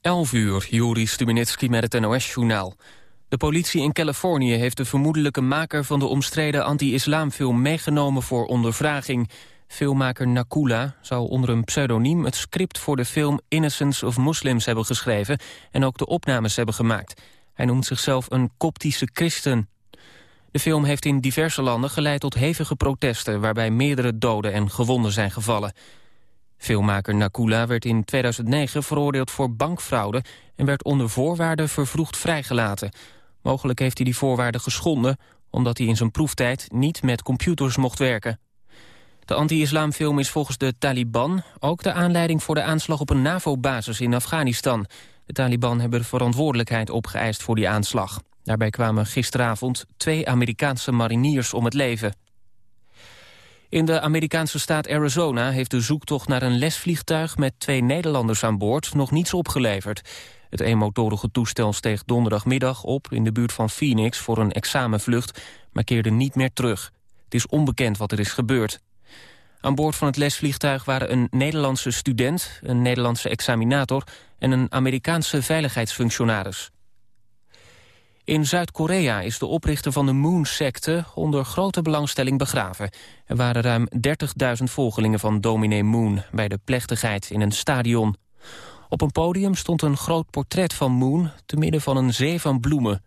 11 uur, Juri Stubenitski met het NOS-journaal. De politie in Californië heeft de vermoedelijke maker van de omstreden anti-islamfilm meegenomen voor ondervraging. Filmmaker Nakula zou onder een pseudoniem het script voor de film Innocence of Muslims hebben geschreven en ook de opnames hebben gemaakt. Hij noemt zichzelf een koptische christen. De film heeft in diverse landen geleid tot hevige protesten waarbij meerdere doden en gewonden zijn gevallen. Filmmaker Nakula werd in 2009 veroordeeld voor bankfraude... en werd onder voorwaarden vervroegd vrijgelaten. Mogelijk heeft hij die voorwaarden geschonden... omdat hij in zijn proeftijd niet met computers mocht werken. De anti-islamfilm is volgens de Taliban ook de aanleiding voor de aanslag op een NAVO-basis in Afghanistan. De Taliban hebben de verantwoordelijkheid opgeëist voor die aanslag. Daarbij kwamen gisteravond twee Amerikaanse mariniers om het leven. In de Amerikaanse staat Arizona heeft de zoektocht naar een lesvliegtuig met twee Nederlanders aan boord nog niets opgeleverd. Het eenmotorige toestel steeg donderdagmiddag op in de buurt van Phoenix voor een examenvlucht, maar keerde niet meer terug. Het is onbekend wat er is gebeurd. Aan boord van het lesvliegtuig waren een Nederlandse student, een Nederlandse examinator en een Amerikaanse veiligheidsfunctionaris. In Zuid-Korea is de oprichter van de Moon-secte onder grote belangstelling begraven. Er waren ruim 30.000 volgelingen van dominee Moon bij de plechtigheid in een stadion. Op een podium stond een groot portret van Moon te midden van een zee van bloemen.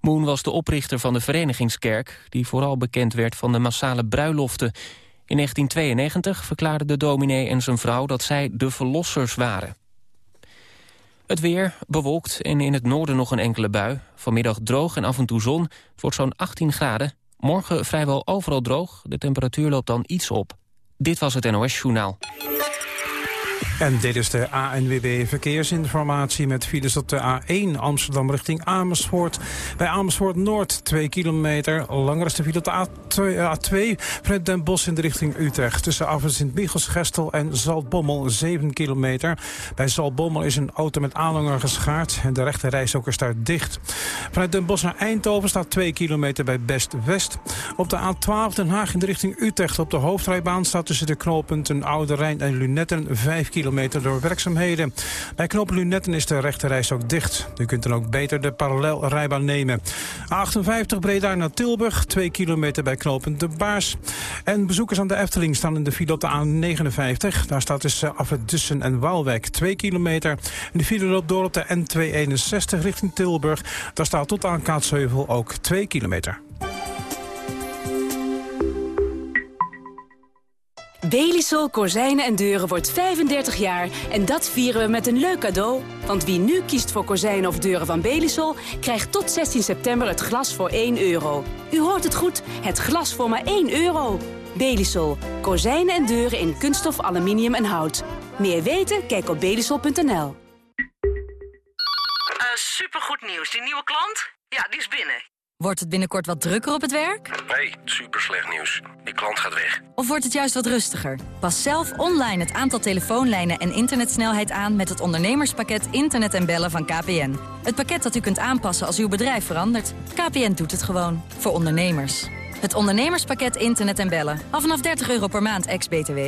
Moon was de oprichter van de Verenigingskerk, die vooral bekend werd van de massale bruiloften. In 1992 verklaarden de dominee en zijn vrouw dat zij de verlossers waren. Het weer bewolkt en in het noorden nog een enkele bui. Vanmiddag droog en af en toe zon. Het wordt zo'n 18 graden. Morgen vrijwel overal droog. De temperatuur loopt dan iets op. Dit was het NOS Journaal. En dit is de ANWB Verkeersinformatie met files op de A1 Amsterdam richting Amersfoort. Bij Amersfoort Noord 2 kilometer. Langer is de file op de A2, A2 vanuit Den Bosch in de richting Utrecht. Tussen Affen Sint-Michels, Gestel en Zaltbommel 7 kilometer. Bij Zaltbommel is een auto met aanhanger geschaard en de rechte ook is daar dicht. Vanuit Den Bosch naar Eindhoven staat 2 kilometer bij Best West. Op de A12 Den Haag in de richting Utrecht op de hoofdrijbaan staat tussen de knooppunten Oude Rijn en Lunetten 5 kilometer kilometer door werkzaamheden. Bij knooppunt Lunetten is de rechterreis ook dicht. U kunt dan ook beter de parallelrijbaan nemen. A58 Breda naar Tilburg, 2 kilometer bij knooppunt De Baars. En bezoekers aan de Efteling staan in de file op de A59. Daar staat tussen Afrit Dussen en Waalwijk 2 kilometer. En de file loopt door op de N261 richting Tilburg. Daar staat tot aan Kaatsheuvel ook 2 kilometer. Belisol Kozijnen en Deuren wordt 35 jaar en dat vieren we met een leuk cadeau. Want wie nu kiest voor kozijnen of deuren van Belisol... krijgt tot 16 september het glas voor 1 euro. U hoort het goed, het glas voor maar 1 euro. Belisol. Kozijnen en deuren in kunststof, aluminium en hout. Meer weten? Kijk op belisol.nl. Uh, supergoed nieuws. Die nieuwe klant? Ja, die is binnen. Wordt het binnenkort wat drukker op het werk? Nee, super slecht nieuws. Die klant gaat weg. Of wordt het juist wat rustiger? Pas zelf online het aantal telefoonlijnen en internetsnelheid aan... met het ondernemerspakket Internet en Bellen van KPN. Het pakket dat u kunt aanpassen als uw bedrijf verandert. KPN doet het gewoon. Voor ondernemers. Het ondernemerspakket Internet en Bellen. Al vanaf 30 euro per maand, ex-BTW.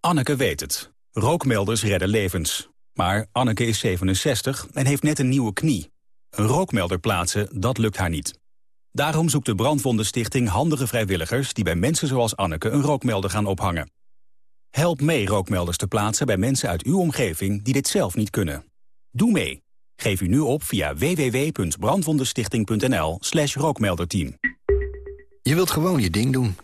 Anneke weet het. Rookmelders redden levens. Maar Anneke is 67 en heeft net een nieuwe knie. Een rookmelder plaatsen, dat lukt haar niet. Daarom zoekt de Brandwondenstichting handige vrijwilligers... die bij mensen zoals Anneke een rookmelder gaan ophangen. Help mee rookmelders te plaatsen bij mensen uit uw omgeving... die dit zelf niet kunnen. Doe mee. Geef u nu op via www.brandwondenstichting.nl slash rookmelderteam. Je wilt gewoon je ding doen.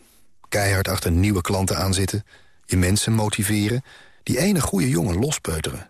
Keihard achter nieuwe klanten aanzitten. Je mensen motiveren. Die ene goede jongen lospeuteren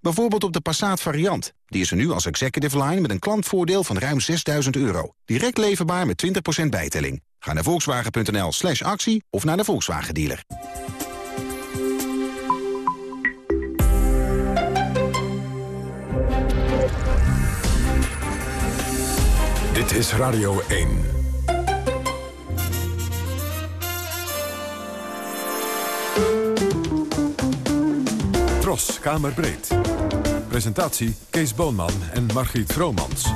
Bijvoorbeeld op de Passat variant. Die is er nu als executive line met een klantvoordeel van ruim 6000 euro. Direct leverbaar met 20% bijtelling. Ga naar volkswagen.nl slash actie of naar de Volkswagen dealer. Dit is Radio 1. Tros, Kamerbreed. Presentatie Kees Boonman en Margriet Vromans.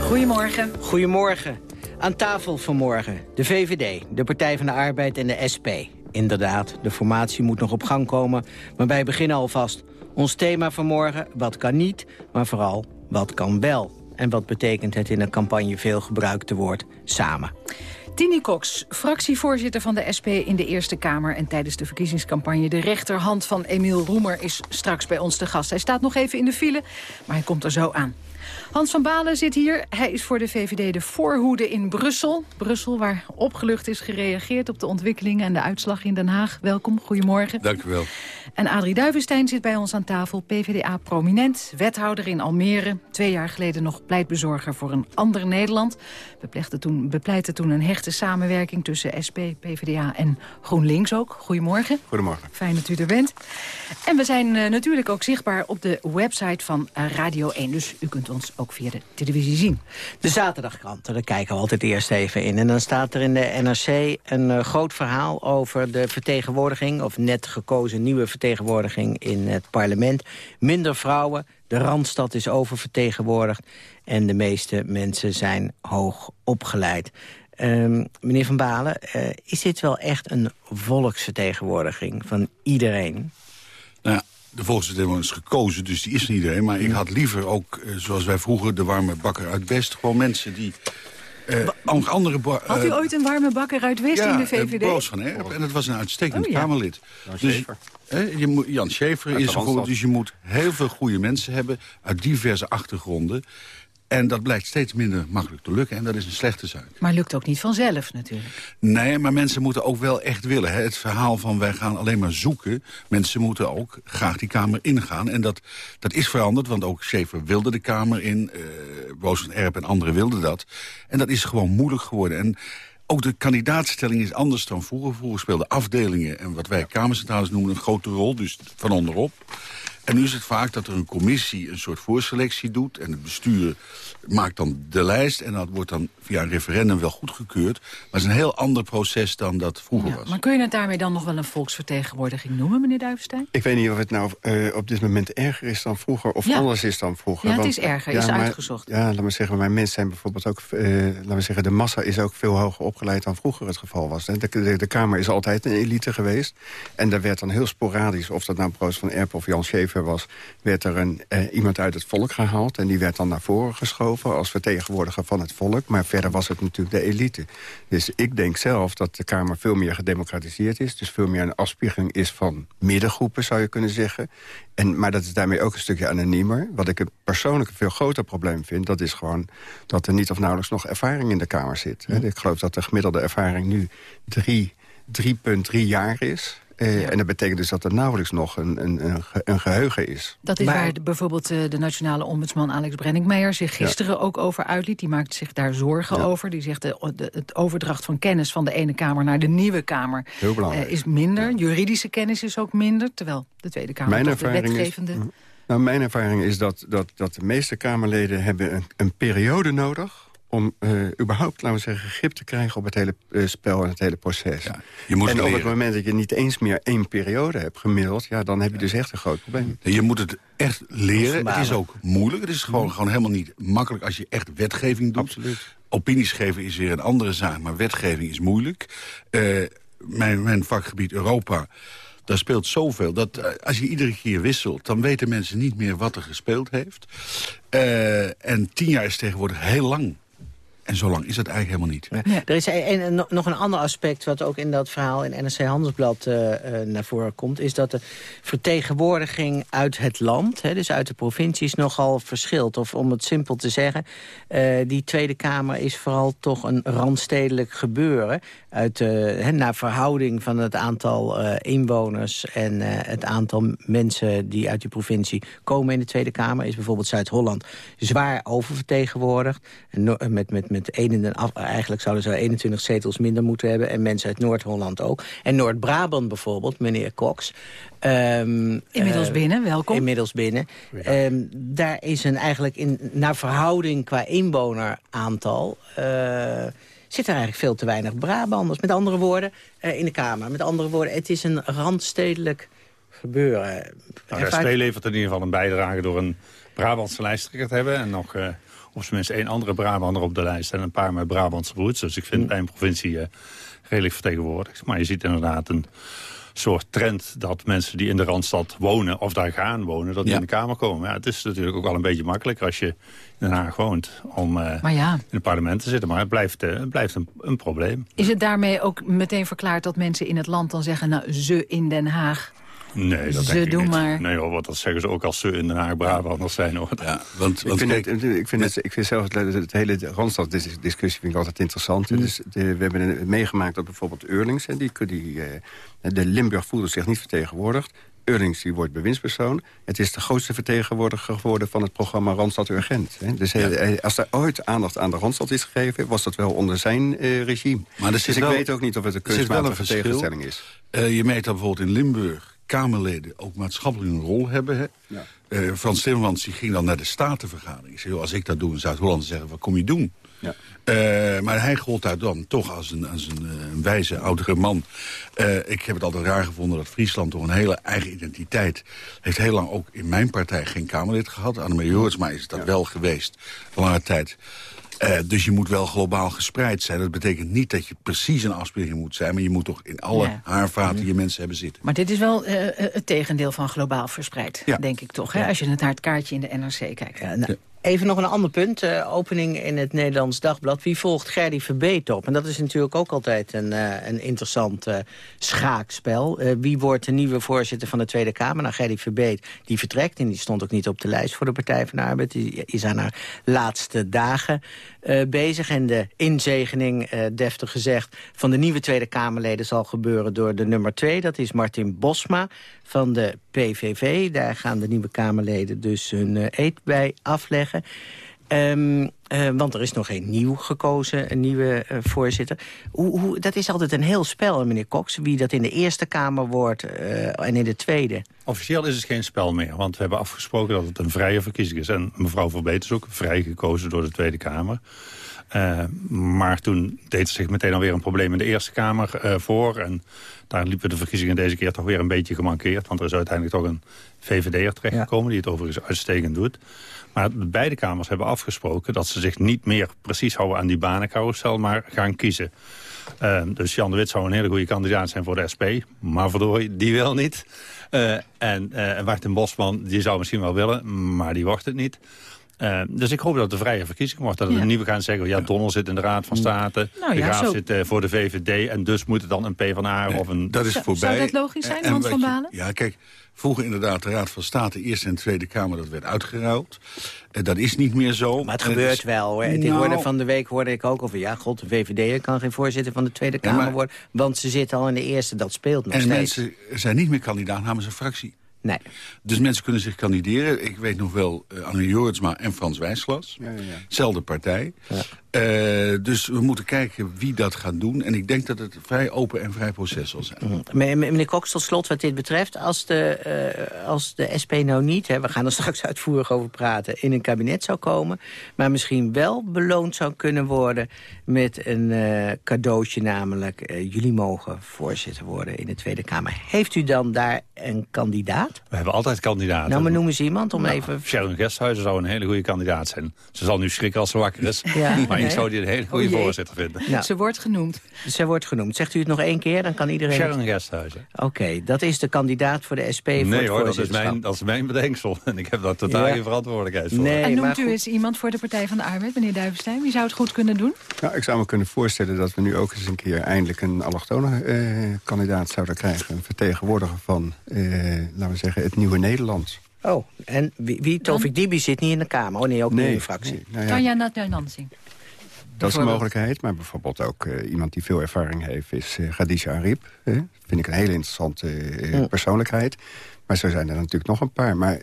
Goedemorgen. Goedemorgen. Aan tafel vanmorgen de VVD, de Partij van de Arbeid en de SP. Inderdaad, de formatie moet nog op gang komen, maar wij beginnen alvast. Ons thema vanmorgen, wat kan niet, maar vooral wat kan wel. En wat betekent het in een campagne veel gebruikte woord samen. Tini Cox, fractievoorzitter van de SP in de Eerste Kamer... en tijdens de verkiezingscampagne de rechterhand van Emiel Roemer... is straks bij ons te gast. Hij staat nog even in de file, maar hij komt er zo aan. Hans van Balen zit hier. Hij is voor de VVD de voorhoede in Brussel. Brussel, waar opgelucht is gereageerd op de ontwikkelingen... en de uitslag in Den Haag. Welkom, goedemorgen. Dank u wel. En Adrie Duivenstein zit bij ons aan tafel. PvdA-prominent, wethouder in Almere. Twee jaar geleden nog pleitbezorger voor een ander Nederland. Bepleitte toen, bepleitte toen een hechte samenwerking tussen SP, PvdA en GroenLinks ook. Goedemorgen. Goedemorgen. Fijn dat u er bent. En we zijn uh, natuurlijk ook zichtbaar op de website van uh, Radio 1. Dus u kunt ons ook via de televisie zien. De zaterdagkranten, daar kijken we altijd eerst even in. En dan staat er in de NRC een uh, groot verhaal over de vertegenwoordiging... of net gekozen nieuwe vertegenwoordiging in het parlement. Minder vrouwen, de Randstad is oververtegenwoordigd... en de meeste mensen zijn hoog opgeleid. Um, meneer Van Balen, uh, is dit wel echt een volksvertegenwoordiging van iedereen? Nou ja, de volksvertegenwoordiger is gekozen, dus die is niet iedereen. Maar ik had liever ook, uh, zoals wij vroeger, de warme bakker uit West... gewoon mensen die... Uh, andere Had u ooit een warme bakker uit West ja, in de VVD? Ja, Boos van Erp. En dat was een uitstekend oh, ja. Kamerlid. Jan dus, uh, je moet, Jan Schever is er goed, dus je moet heel veel goede mensen hebben... uit diverse achtergronden. En dat blijkt steeds minder makkelijk te lukken. En dat is een slechte zaak. Maar lukt ook niet vanzelf natuurlijk. Nee, maar mensen moeten ook wel echt willen. Hè. Het verhaal van wij gaan alleen maar zoeken. Mensen moeten ook graag die Kamer ingaan. En dat, dat is veranderd, want ook Schaefer wilde de Kamer in. Uh, Boos van Erp en anderen wilden dat. En dat is gewoon moeilijk geworden. En ook de kandidaatstelling is anders dan vroeger. Vroeger speelden afdelingen en wat wij Kamercentrales noemen een grote rol. Dus van onderop. En nu is het vaak dat er een commissie een soort voorselectie doet... en het bestuur maakt dan de lijst... en dat wordt dan via een referendum wel goedgekeurd. Maar het is een heel ander proces dan dat vroeger ja, was. Maar kun je het daarmee dan nog wel een volksvertegenwoordiging noemen, meneer Duivenstein? Ik weet niet of het nou uh, op dit moment erger is dan vroeger... of ja. anders is dan vroeger. Ja, het is erger, ja, is maar, uitgezocht. Ja, laat maar zeggen, mijn mensen zijn bijvoorbeeld ook... Uh, laten we zeggen, de massa is ook veel hoger opgeleid dan vroeger het geval was. De, de, de Kamer is altijd een elite geweest. En daar werd dan heel sporadisch, of dat nou Proos van Erp of Jan Schever was... werd er een, uh, iemand uit het volk gehaald. En die werd dan naar voren geschoven als vertegenwoordiger van het volk. Maar verder was het natuurlijk de elite. Dus ik denk zelf dat de Kamer veel meer gedemocratiseerd is. Dus veel meer een afspiegeling is van middengroepen, zou je kunnen zeggen. En, maar dat is daarmee ook een stukje anoniemer. Wat ik persoonlijk een veel groter probleem vind... dat is gewoon dat er niet of nauwelijks nog ervaring in de Kamer zit. Ik geloof dat de gemiddelde ervaring nu 3,3 jaar is. Uh, ja. En dat betekent dus dat er nauwelijks nog een, een, een geheugen is. Dat is maar, waar de, bijvoorbeeld uh, de nationale ombudsman Alex Brenninkmeijer zich gisteren ja. ook over uitliet. Die maakt zich daar zorgen ja. over. Die zegt de, de, het overdracht van kennis van de ene Kamer naar de nieuwe Kamer uh, is minder. Juridische kennis is ook minder, terwijl de Tweede Kamer mijn toch de wetgevende... Is, nou, mijn ervaring is dat, dat, dat de meeste Kamerleden hebben een, een periode nodig om uh, überhaupt, laten we zeggen, grip te krijgen op het hele uh, spel en het hele proces. Ja, je moet en op het moment dat je niet eens meer één periode hebt gemiddeld... ja, dan heb je ja. dus echt een groot probleem. Je moet het echt leren. Het is ook moeilijk. Het is gewoon, gewoon helemaal niet makkelijk als je echt wetgeving doet. Absoluut. Opinies geven is weer een andere zaak, maar wetgeving is moeilijk. Uh, mijn, mijn vakgebied Europa... Daar speelt zoveel dat uh, als je iedere keer wisselt... dan weten mensen niet meer wat er gespeeld heeft. Uh, en tien jaar is tegenwoordig heel lang. En zo lang is dat eigenlijk helemaal niet. Ja. Er is een, een, nog een ander aspect wat ook in dat verhaal in NRC Handelsblad uh, uh, naar voren komt... is dat de vertegenwoordiging uit het land, hè, dus uit de provincies, nogal verschilt. Of om het simpel te zeggen, uh, die Tweede Kamer is vooral toch een randstedelijk gebeuren. Uit, hè, naar verhouding van het aantal inwoners en het aantal mensen die uit die provincie komen in de Tweede Kamer... is bijvoorbeeld Zuid-Holland zwaar oververtegenwoordigd. En met, met, met 21, eigenlijk zouden ze 21 zetels minder moeten hebben. En mensen uit Noord-Holland ook. En Noord-Brabant bijvoorbeeld, meneer Cox. Um, inmiddels uh, binnen, welkom. Inmiddels binnen. Ja. Um, daar is een eigenlijk in, naar verhouding qua inwoneraantal... Uh, zit er eigenlijk veel te weinig Brabanders. Met andere woorden, uh, in de Kamer. Met andere woorden, het is een randstedelijk gebeuren. Nou, SP levert in ieder geval een bijdrage door een Brabantse lijsttrekker te hebben. En nog op zijn minst één andere Brabander op de lijst. En een paar met Brabantse roots. Dus ik vind mijn provincie uh, redelijk vertegenwoordigd. Maar je ziet inderdaad een soort trend dat mensen die in de Randstad wonen... of daar gaan wonen, dat die Ja. in de Kamer komen. Ja, het is natuurlijk ook wel een beetje makkelijker als je in Den Haag woont... om eh, ja. in het parlement te zitten. Maar het blijft, eh, het blijft een, een probleem. Is het daarmee ook meteen verklaard dat mensen in het land dan zeggen... nou, ze in Den Haag, Nee, dat Ze denk ik doen niet. maar. Nee hoor, want dat zeggen ze ook als ze in Den Haag Brabanders zijn hoor. Ja, want, Ik vind, het, ik, vind het, ik vind zelf het, het hele Randstad-discussie vind ik altijd interessant. Dus de, we hebben meegemaakt dat bijvoorbeeld Eurlings... En die, die, eh, de Limburg voelde zich niet vertegenwoordigd. Eurlings die wordt bewindspersoon. Het is de grootste vertegenwoordiger geworden van het programma Randstad Urgent. Hè. Dus als er ooit aandacht aan de Randstad is gegeven... was dat wel onder zijn eh, regime. Maar dus zit ik wel- weet ook niet of het een wel kunstmatige verschil. tegenstelling is. Eh, je merkt dat bijvoorbeeld in Limburg Kamerleden ook maatschappelijk een rol hebben. Hè? Eh, Frans Timmermans die ging dan naar de Statenvergadering. Ik zei, als ik dat doe in Zuid-Holland, zeggen wat kom je doen? Ja. Eh, maar hij gold daar dan toch als een, als een, eh, een wijze, oudere man. Ik heb het altijd raar gevonden dat Friesland toch een hele eigen identiteit... heeft heel lang ook in mijn partij geen Kamerlid gehad. Annemarie Jortsma is dat wel geweest, lange tijd. Eh, dus je moet wel globaal gespreid zijn. Dat betekent niet dat je precies een afspiegeling moet zijn... maar je moet toch in alle Ja. haarvaten je mensen hebben zitten. Maar dit is wel eh, eh, het tegendeel van globaal verspreid, Ja. denk ik toch. Hè? Als je naar het kaartje in de NRC kijkt. Ja, nou, Even nog een ander punt. eh, opening in het Nederlands Dagblad. Wie volgt Gerdy Verbeet op? En dat is natuurlijk ook altijd een, eh, een interessant eh, schaakspel. Wie wordt de nieuwe voorzitter van de Tweede Kamer? Nou, Gerdy Verbeet die vertrekt. En die stond ook niet op de lijst voor de Partij van de Arbeid. Die is aan haar laatste dagen bezig. En de inzegening, deftig gezegd, van de nieuwe Tweede Kamerleden... zal gebeuren door de nummer twee. Dat is Martin Bosma van de PVV. Daar gaan de nieuwe Kamerleden dus hun eh, eet bij afleggen. Ehm, eh, want er is nog geen nieuw gekozen, een nieuwe eh, voorzitter. Hoe, hoe, dat is altijd een heel spel, meneer Cox. Wie dat in de Eerste Kamer wordt en in de Tweede. Officieel is het geen spel meer, want we hebben afgesproken dat het een vrije verkiezing is. En mevrouw Verbeet is ook vrij gekozen door de Tweede Kamer. Eh, maar toen deed zich meteen alweer een probleem in de Eerste Kamer eh, voor. En daar liepen de verkiezingen deze keer toch weer een beetje gemankeerd. Want er is uiteindelijk toch een VVD'er terechtgekomen... die het overigens uitstekend doet. Maar de beide kamers hebben afgesproken dat ze zich niet meer precies houden aan die banencarousel... maar gaan kiezen. Eh, dus Jan de Wit zou een hele goede kandidaat zijn voor de SP. Maar verdorie, die wil niet. En eh, Martin Bosman, die zou misschien wel willen, maar die wordt het niet. Eh, dus ik hoop dat het een vrije verkiezing wordt. Dat Ja. we niet gaan zeggen, ja, Donner zit in de Raad van State. Nou de ja, Graaf zo- zit eh, voor de VVD. En dus moet het dan een PvdA of een... Dat is Zou- voorbij. zou dat logisch zijn, En Hans van Balen? Ja, kijk, vroeger inderdaad de Raad van State, Eerste en Tweede Kamer, dat werd uitgeruild. Eh, dat is niet meer zo. Maar het En gebeurt is- wel. Hoor. Nou, hoorde van de week hoorde ik ook over... ja, god, de VVD kan geen voorzitter van de Tweede Ja, Kamer maar- worden... want ze zitten al in de Eerste, dat speelt nog En steeds. mensen zijn niet meer kandidaat namens een fractie. Nee. Dus mensen kunnen zich kandideren. Ik weet nog wel, uh, Anne Joritsma en Frans Wijsglas. Ja, ja, ja. Zelfde partij. Eh, dus we moeten kijken wie dat gaat doen. En ik denk dat het een vrij open en vrij proces zal zijn. Mm. Me- me- Meneer Cox, tot slot wat dit betreft. Als de, eh, als de SP nou niet, hè, we gaan er straks uitvoerig over praten... in een kabinet zou komen, maar misschien wel beloond zou kunnen worden... met een eh, cadeautje, namelijk eh, jullie mogen voorzitter worden in de Tweede Kamer. Heeft u dan daar een kandidaat? We hebben altijd kandidaten. Nou, maar noem eens iemand om Nou, even... Sharon Gesthuizen zou een hele goede kandidaat zijn. Ze zal nu schrikken als ze wakker is. Ja. Maar ik zou die een hele goede Oh voorzitter vinden. Nou, Ze wordt genoemd. Ze wordt genoemd. Zegt u het nog één keer, dan kan iedereen... het- Sharon Gesthuizen. Oké, dat is de kandidaat voor de SP voor Nee het hoor, dat is, mijn, dat is mijn bedenksel. En ik heb daar totaal Ja. geen verantwoordelijkheid voor. Nee, en noemt u eens iemand voor de Partij van de Arbeid, meneer Duivenstein? Wie zou het goed kunnen doen? Nou, ik zou me kunnen voorstellen dat we nu ook eens een keer eindelijk een allochtone eh, kandidaat zouden krijgen. Een vertegenwoordiger van, eh, laten we zeggen, het nieuwe Nederland. Oh, en wie, wie Tovik Dibi zit niet in de Kamer. Oh nee, ook niet in de fractie. nee, nou ja, Tanja Natjan-Nansing. Dat is een mogelijkheid. Maar bijvoorbeeld ook eh, iemand die veel ervaring heeft is eh Khadija Arip. Eh, vind ik een hele interessante eh, persoonlijkheid. Maar zo zijn er natuurlijk nog een paar. Maar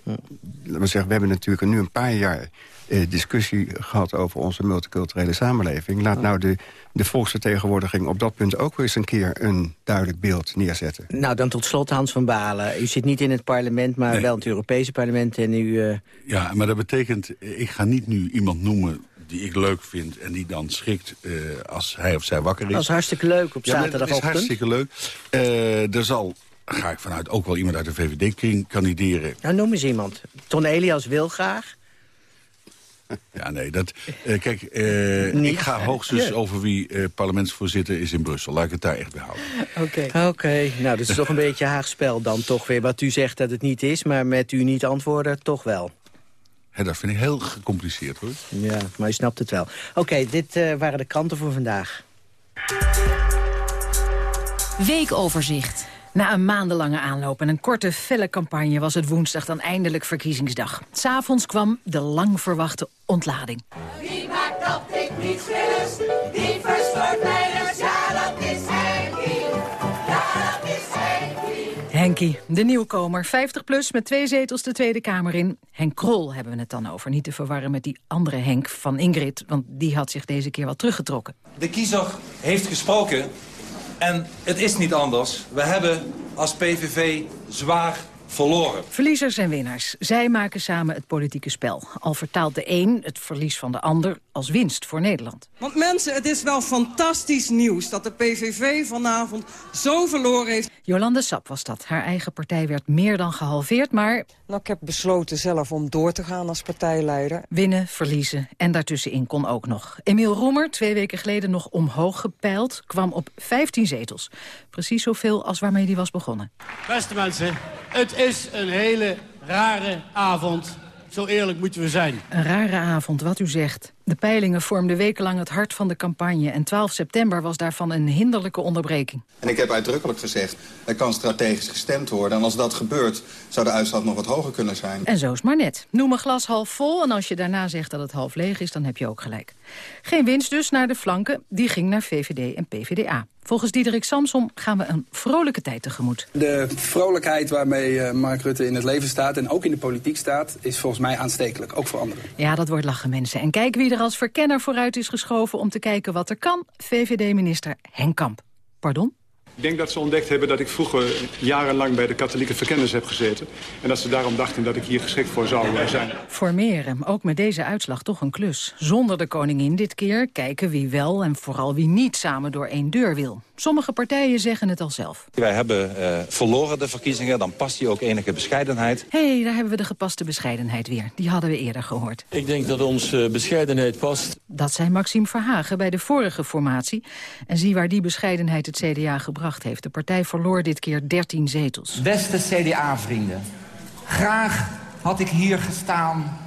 laten we zeggen, we hebben natuurlijk nu een paar jaar eh, discussie gehad over onze multiculturele samenleving. Laat nou de, de volksvertegenwoordiging op dat punt ook weer eens een keer een duidelijk beeld neerzetten. Nou, dan tot slot Hans van Balen. U zit niet in het parlement, maar Nee. wel in het Europese parlement. En u, eh, Ja, maar dat betekent, ik ga niet nu iemand noemen die ik leuk vind... en die dan schrikt eh, als hij of zij wakker is. dat is hartstikke leuk op Ja, maar dat is zaterdagochtend. hartstikke leuk. Eh, er zal, ga ik vanuit, ook wel iemand uit de VVD-kring kandideren. Nou, noem eens iemand. Ton Elias wil graag. Ja, nee, dat... eh, kijk, eh, ik ga hoogstens Ja. over wie eh, parlementsvoorzitter is in Brussel. Laat ik het daar echt bij houden. Oké. Oké, nou, dat is toch een beetje haagspel dan toch weer. Wat u zegt dat het niet is, maar met u niet antwoorden, toch wel. Hè, dat vind ik heel gecompliceerd, hoor. Ja, maar u snapt het wel. Oké, dit eh, waren de kranten voor vandaag. Weekoverzicht. Na een maandenlange aanloop en een korte, felle campagne... was het woensdag dan eindelijk verkiezingsdag. S'avonds kwam de lang verwachte ontlading. Wie maakt dat ik niet gerust? Die verstoort mij De nieuwkomer, 50 plus met twee zetels de Tweede Kamer in. Henk Krol hebben we het dan over. Niet te verwarren met die andere Henk van Ingrid... want die had zich deze keer wat teruggetrokken. De kiezer heeft gesproken en het is niet anders. We hebben als PVV zwaar verloren. Verliezers en winnaars, zij maken samen het politieke spel. Al vertaalt de een het verlies van de ander als winst voor Nederland. Want mensen, het is wel fantastisch nieuws dat de PVV vanavond zo verloren heeft. Jolande Sap was dat. Haar eigen partij werd meer dan gehalveerd, maar... Nou, ik heb besloten zelf om door te gaan als partijleider. Winnen, verliezen en daartussenin kon ook nog. Emiel Roemer, twee weken geleden nog omhoog gepeild, kwam op 15 zetels. Precies zoveel als waarmee hij was begonnen. Beste mensen, het is een hele rare avond. Zo eerlijk moeten we zijn. Een rare avond, wat u zegt. De peilingen vormden wekenlang het hart van de campagne... en 12 september was daarvan een hinderlijke onderbreking. En ik heb uitdrukkelijk gezegd, er kan strategisch gestemd worden. En als dat gebeurt, zou de uitslag nog wat hoger kunnen zijn. En zo is maar net. Noem een glas half vol en als je daarna zegt dat het half leeg is... dan heb je ook gelijk. Geen winst dus naar de flanken, die ging naar VVD en PVDA. Volgens Diederik Samsom gaan we een vrolijke tijd tegemoet. De vrolijkheid waarmee eh, Mark Rutte in het leven staat en ook in de politiek staat... is volgens mij aanstekelijk, ook voor anderen. Ja, dat wordt lachen mensen. En kijk wie er als verkenner vooruit is geschoven om te kijken wat er kan. VVD-minister Henk Kamp. Pardon? Ik denk dat ze ontdekt hebben dat ik vroeger jarenlang bij de katholieke verkenners heb gezeten. En dat ze daarom dachten dat ik hier geschikt voor zou zijn. Formeren, ook met deze uitslag toch een klus. Zonder de koningin dit keer kijken wie wel en vooral wie niet samen door één deur wil. Sommige partijen zeggen het al zelf. Wij hebben eh, verloren de verkiezingen, dan past hier ook enige bescheidenheid. Hé, hey, daar hebben we de gepaste bescheidenheid weer. Die hadden we eerder gehoord. Ik denk dat ons eh, bescheidenheid past. Dat zei Maxime Verhagen bij de vorige formatie. En zie waar die bescheidenheid het CDA gebracht heeft. De partij verloor dit keer 13 zetels. Beste CDA-vrienden, graag had ik hier gestaan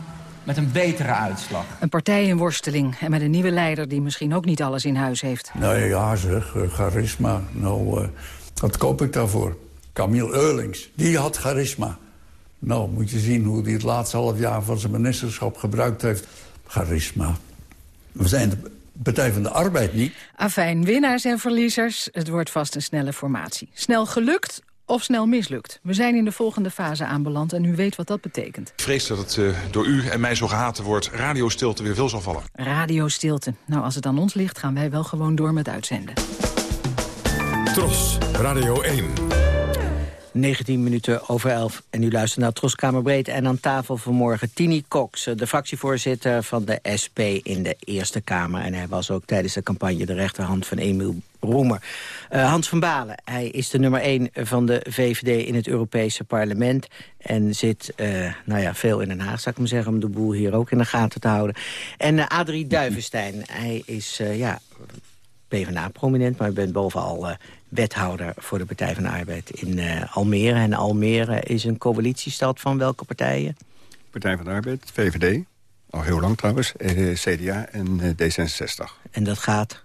met een betere uitslag. Een partij in worsteling en met een nieuwe leider die misschien ook niet alles in huis heeft. Nou ja zeg, eh, charisma. Nou, eh, wat koop ik daarvoor? Camille Eurlings, die had charisma. Nou, moet je zien hoe hij het laatste half jaar van zijn ministerschap gebruikt heeft. Charisma. We zijn de Partij van de Arbeid niet. Afijn, winnaars en verliezers. Het wordt vast een snelle formatie. Snel gelukt of snel mislukt. We zijn in de volgende fase aanbeland en u weet wat dat betekent. Ik vrees dat het uh, door u en mij zo gehaat wordt radiostilte weer veel zal vallen. Radiostilte. Nou, als het aan ons ligt, gaan wij wel gewoon door met uitzenden. Tros, Radio 1. 19 minuten over 11. En u luistert naar Troskamerbreed. En aan tafel vanmorgen Tini Cox, de fractievoorzitter van de SP in de Eerste Kamer. En hij was ook tijdens de campagne de rechterhand van Emiel Roemer. Uh, Hans van Balen, hij is de nummer 1 van de VVD in het Europese parlement. En zit uh, nou ja, veel in Den Haag, zou ik maar zeggen... om de boel hier ook in de gaten te houden. En uh, Adrie Duivenstein, hij is ja, PvdA-prominent... maar u bent bovenal wethouder voor de Partij van de Arbeid in uh, Almere. En Almere is een coalitiestad van welke partijen? Partij van de Arbeid, VVD, al heel lang trouwens, eh, CDA en eh, D66. En dat gaat?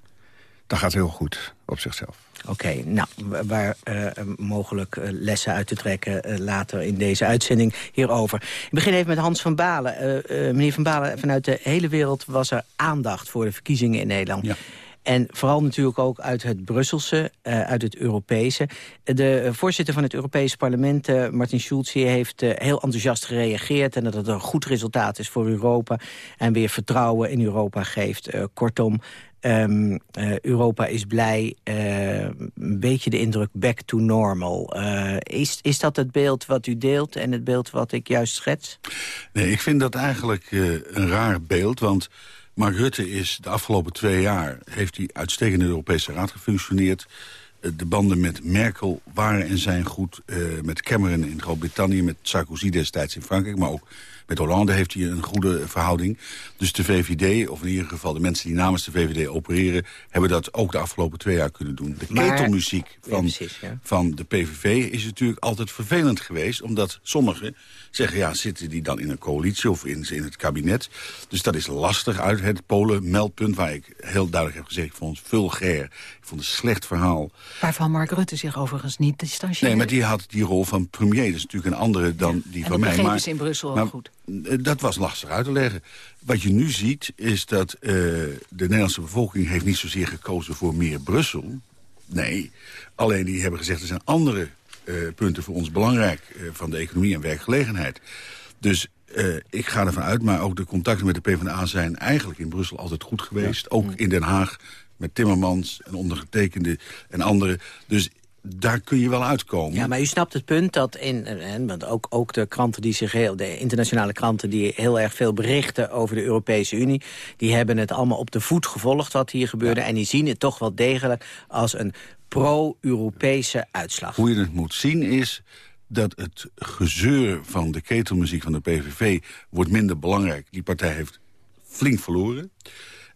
Dat gaat heel goed op zichzelf. Oké, nou, waar uh, mogelijk lessen uit te trekken uh, later in deze uitzending hierover. Ik begin even met Hans van Balen. meneer van Balen, vanuit de hele wereld was er aandacht voor de verkiezingen in Nederland. Ja. En vooral natuurlijk ook uit het Brusselse, uh, uit het Europese. De voorzitter van het Europese parlement, uh, Martin Schulz... heeft heel enthousiast gereageerd... en dat het een goed resultaat is voor Europa... en weer vertrouwen in Europa geeft. kortom, um, Europa is blij. een beetje de indruk back to normal. is, is dat het beeld wat u deelt en het beeld wat ik juist schets? Nee, ik vind dat eigenlijk een raar beeld, want... Mark Rutte is de afgelopen twee jaar... heeft hij uitstekend in de Europese Raad gefunctioneerd. Eh, de banden met Merkel waren en zijn goed. Uh, met Cameron in Groot-Brittannië, met Sarkozy destijds in Frankrijk... maar ook met Hollande heeft hij een goede verhouding. Dus de VVD, of in ieder geval de mensen die namens de VVD opereren... hebben dat ook de afgelopen twee jaar kunnen doen. De maar, ketelmuziek van, ja, precies, ja. van de PVV is natuurlijk altijd vervelend geweest... omdat sommigen zeggen, ja, zitten die dan in een coalitie of in, in het kabinet? Dus dat is lastig uit het Polen-meldpunt... waar ik heel duidelijk heb gezegd, ik vond het vulgair. Ik vond het een slecht verhaal. Waarvan Mark Rutte zich overigens niet distancieert. Nee, maar die had die rol van premier. Dat is natuurlijk een andere dan ja, die van mij. Maar, ze in Brussel maar, goed. Eh, dat was lastig uit te leggen. Wat je nu ziet is dat uh, de Nederlandse bevolking... heeft niet zozeer gekozen voor meer Brussel. Nee, alleen die hebben gezegd... er zijn andere uh, punten voor ons belangrijk... Uh, van de economie en werkgelegenheid. Dus ik ga ervan uit, maar ook de contacten met de PvdA... zijn eigenlijk in Brussel altijd goed geweest. Ja. Ook in Den Haag met Timmermans en ondergetekende en anderen. Dus daar kun je wel uitkomen. Ja, maar u snapt het punt dat in, en, want ook, ook de kranten die zich heel, de internationale kranten die heel erg veel berichten over de Europese Unie, die hebben het allemaal op de voet gevolgd wat hier gebeurde. Ja. En die zien het toch wel degelijk als een pro-Europese uitslag. Hoe je het moet zien is dat het gezeur van de ketelmuziek van de PVV wordt minder belangrijk. Die partij heeft flink verloren.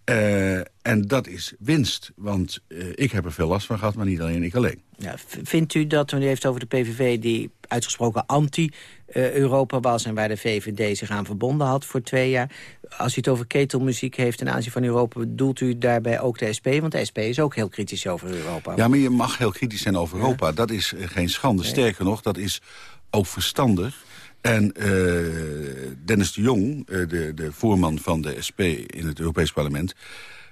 Uh, en dat is winst, want uh, ik heb er veel last van gehad, maar niet alleen ik alleen. Ja, vindt u dat, u heeft over de PVV die uitgesproken anti-Europa was... en waar de VVD zich aan verbonden had voor twee jaar... als u het over ketelmuziek heeft ten aanzien van Europa... bedoelt u daarbij ook de SP? Want de SP is ook heel kritisch over Europa. Ja, maar je mag heel kritisch zijn over ja. Europa. Dat is uh, geen schande. Nee. Sterker nog, dat is ook verstandig... En uh, Dennis de Jong, uh, de, de voorman van de SP in het Europees Parlement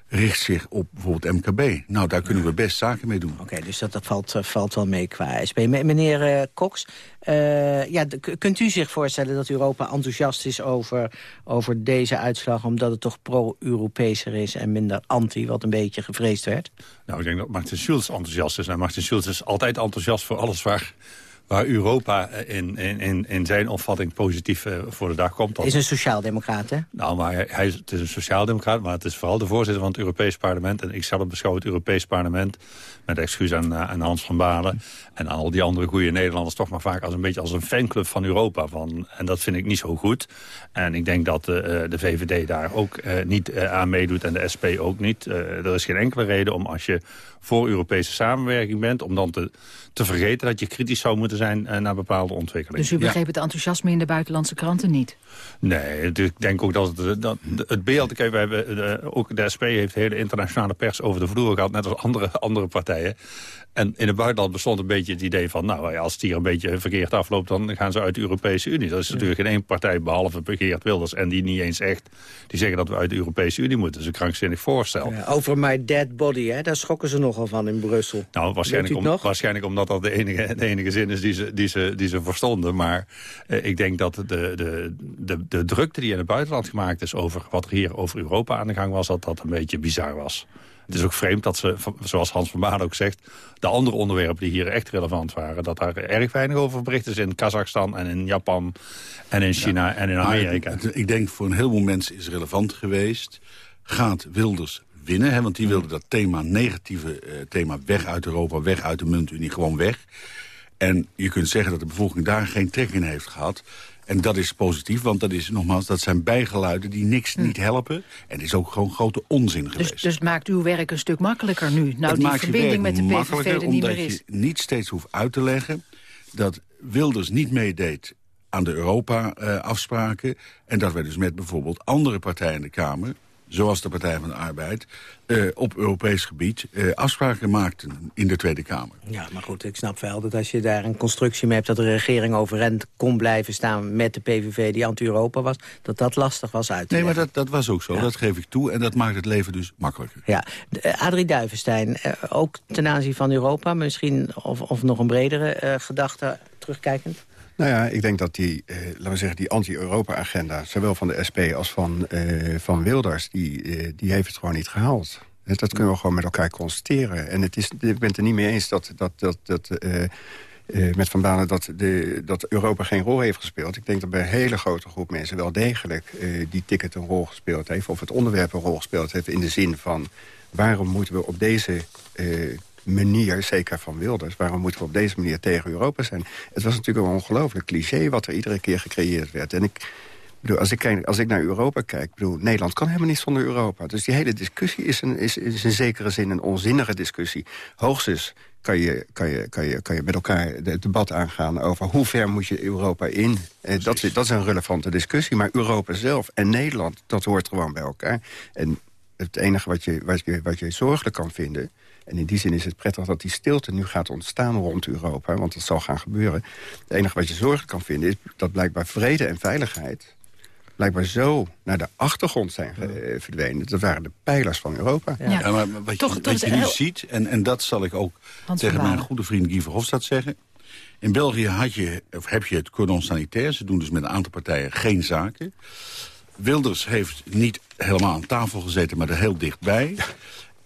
richt zich op bijvoorbeeld MKB. Nou, daar kunnen we best zaken mee doen. Oké, okay, dus dat, dat valt, uh, valt wel mee qua SP. M meneer uh, Cox, uh, ja, kunt u zich voorstellen dat Europa enthousiast is over, over deze uitslag... omdat het toch pro-Europeeser is en minder anti, wat een beetje gevreesd werd? Nou, ik denk dat Martin Schulz enthousiast is. En Martin Schulz is altijd enthousiast voor alles waar waar Europa in, in, in zijn opvatting positief uh, voor de dag komt. Dat is een sociaaldemocraat, hè? Nou, maar hij, hij, het is een sociaaldemocraat, maar het is vooral de voorzitter van het Europees Parlement. En ik zelf beschouw het Europees Parlement, met excuus aan, eh, aan Hans van Balen... en aan al die andere goede Nederlanders toch maar vaak als een beetje als een fanclub van Europa. Van, en dat vind ik niet zo goed. En ik denk dat de VVD daar ook niet aan meedoet en de SP ook niet. er is geen enkele reden om als je voor Europese samenwerking bent... om dan te, te vergeten dat je kritisch zou moeten zijn uh, naar bepaalde ontwikkelingen. Dus u begreep ja. het enthousiasme in de buitenlandse kranten niet? Nee, ik denk ook dat het, dat het beeld... Kijk, we hebben, de, ook de SP heeft de hele internationale pers over de vloer gehad... net als andere, andere partijen. En in het buitenland bestond een beetje het idee van... nou, als het hier een beetje verkeerd afloopt... dan gaan ze uit de Europese Unie. Dat is ja. natuurlijk geen één partij, behalve Begeerd Wilders... en die niet eens echt, die zeggen dat we uit de Europese Unie moeten. Dat is een krankzinnig voorstel. Ja, over my dead body, hè? daar schokken ze nogal van in Brussel. Nou, waarschijnlijk, om, waarschijnlijk omdat dat de enige, de enige zin is die ze, die ze, die ze verstonden. Maar eh, ik denk dat de, de, de, de drukte die in het buitenland gemaakt is... over wat er hier over Europa aan de gang was... dat dat een beetje bizar was. Het is ook vreemd dat ze, zoals Hans van Baan ook zegt... de andere onderwerpen die hier echt relevant waren... dat daar erg weinig over bericht is in Kazachstan en in Japan... en in China en in Amerika. ik denk voor een heleboel mensen is relevant geweest. Gaat Wilders winnen? Hè? Want die wilde dat thema, negatieve eh, thema... weg uit Europa, weg uit de muntunie, gewoon weg. En je kunt zeggen dat de bevolking daar geen trek in heeft gehad... En dat is positief, want dat, is, nogmaals, dat zijn bijgeluiden die niks niet helpen. En het is ook gewoon grote onzin Dus, geweest. dus het maakt uw werk een stuk makkelijker nu. Nou, het die verbinding met de PVV er niet meer omdat is. je niet steeds hoeft uit te leggen... dat Wilders niet meedeed aan de Europa-afspraken... en dat wij dus met bijvoorbeeld andere partijen in de Kamer zoals de Partij van de Arbeid... eh, op Europees gebied eh, afspraken maakten in de Tweede Kamer. Ja, maar goed, ik snap wel dat als je daar een constructie mee hebt... dat de regering overeind kon blijven staan met de PVV die anti-Europa was... dat dat lastig was uit te Nee, maar dat, dat was ook zo, dat geef ik toe. En dat maakt het leven dus makkelijker. Ja, eh, Adrie Duivenstein, ook ten aanzien van Europa... misschien of, of nog een bredere gedachte terugkijkend? Nou ja, ik denk dat die, eh, laten we zeggen, die anti-Europa-agenda... zowel van de SP als van, eh, van Wilders, die, eh, die heeft het gewoon niet gehaald. Eh, Dat kunnen we gewoon met elkaar constateren. En het is, ik ben het er niet mee eens dat, dat, dat, dat met Van Banen dat, de, dat Europa geen rol heeft gespeeld. Ik denk dat bij een hele grote groep mensen wel degelijk die ticket een rol gespeeld heeft... of het onderwerp een rol gespeeld heeft in de zin van... waarom moeten we op deze manier, zeker van Wilders... waarom moeten we op deze manier tegen Europa zijn? Het was natuurlijk een ongelooflijk cliché wat er iedere keer gecreëerd werd. En ik bedoel, als, ik als ik naar Europa kijk, bedoel, Nederland kan helemaal niet zonder Europa. Dus die hele discussie is, een, is, is in zekere zin een onzinnige discussie. Hoogstens kan je, kan, je, kan, je, kan je met elkaar het debat aangaan over hoe ver moet je Europa in. Eh, dat, is, dat is een relevante discussie. Maar Europa zelf en Nederland, dat hoort gewoon bij elkaar. En het enige wat je, wat je, wat je zorgelijk kan vinden... en in die zin is het prettig dat die stilte nu gaat ontstaan rond Europa... want dat zal gaan gebeuren. Het enige wat je zorgelijk kan vinden is dat blijkbaar vrede en veiligheid... blijkbaar zo naar de achtergrond zijn eh, verdwenen. Dat waren de pijlers van Europa. Ja, maar wat Toch- je, wat nu heel- ziet, en, en dat zal ik ook Hans tegen mijn goede vriend Guy Verhofstadt zeggen... in België had je, of heb je het cordon sanitair. Ze doen dus met een aantal partijen geen zaken. Wilders heeft niet helemaal aan tafel gezeten, maar er heel dichtbij.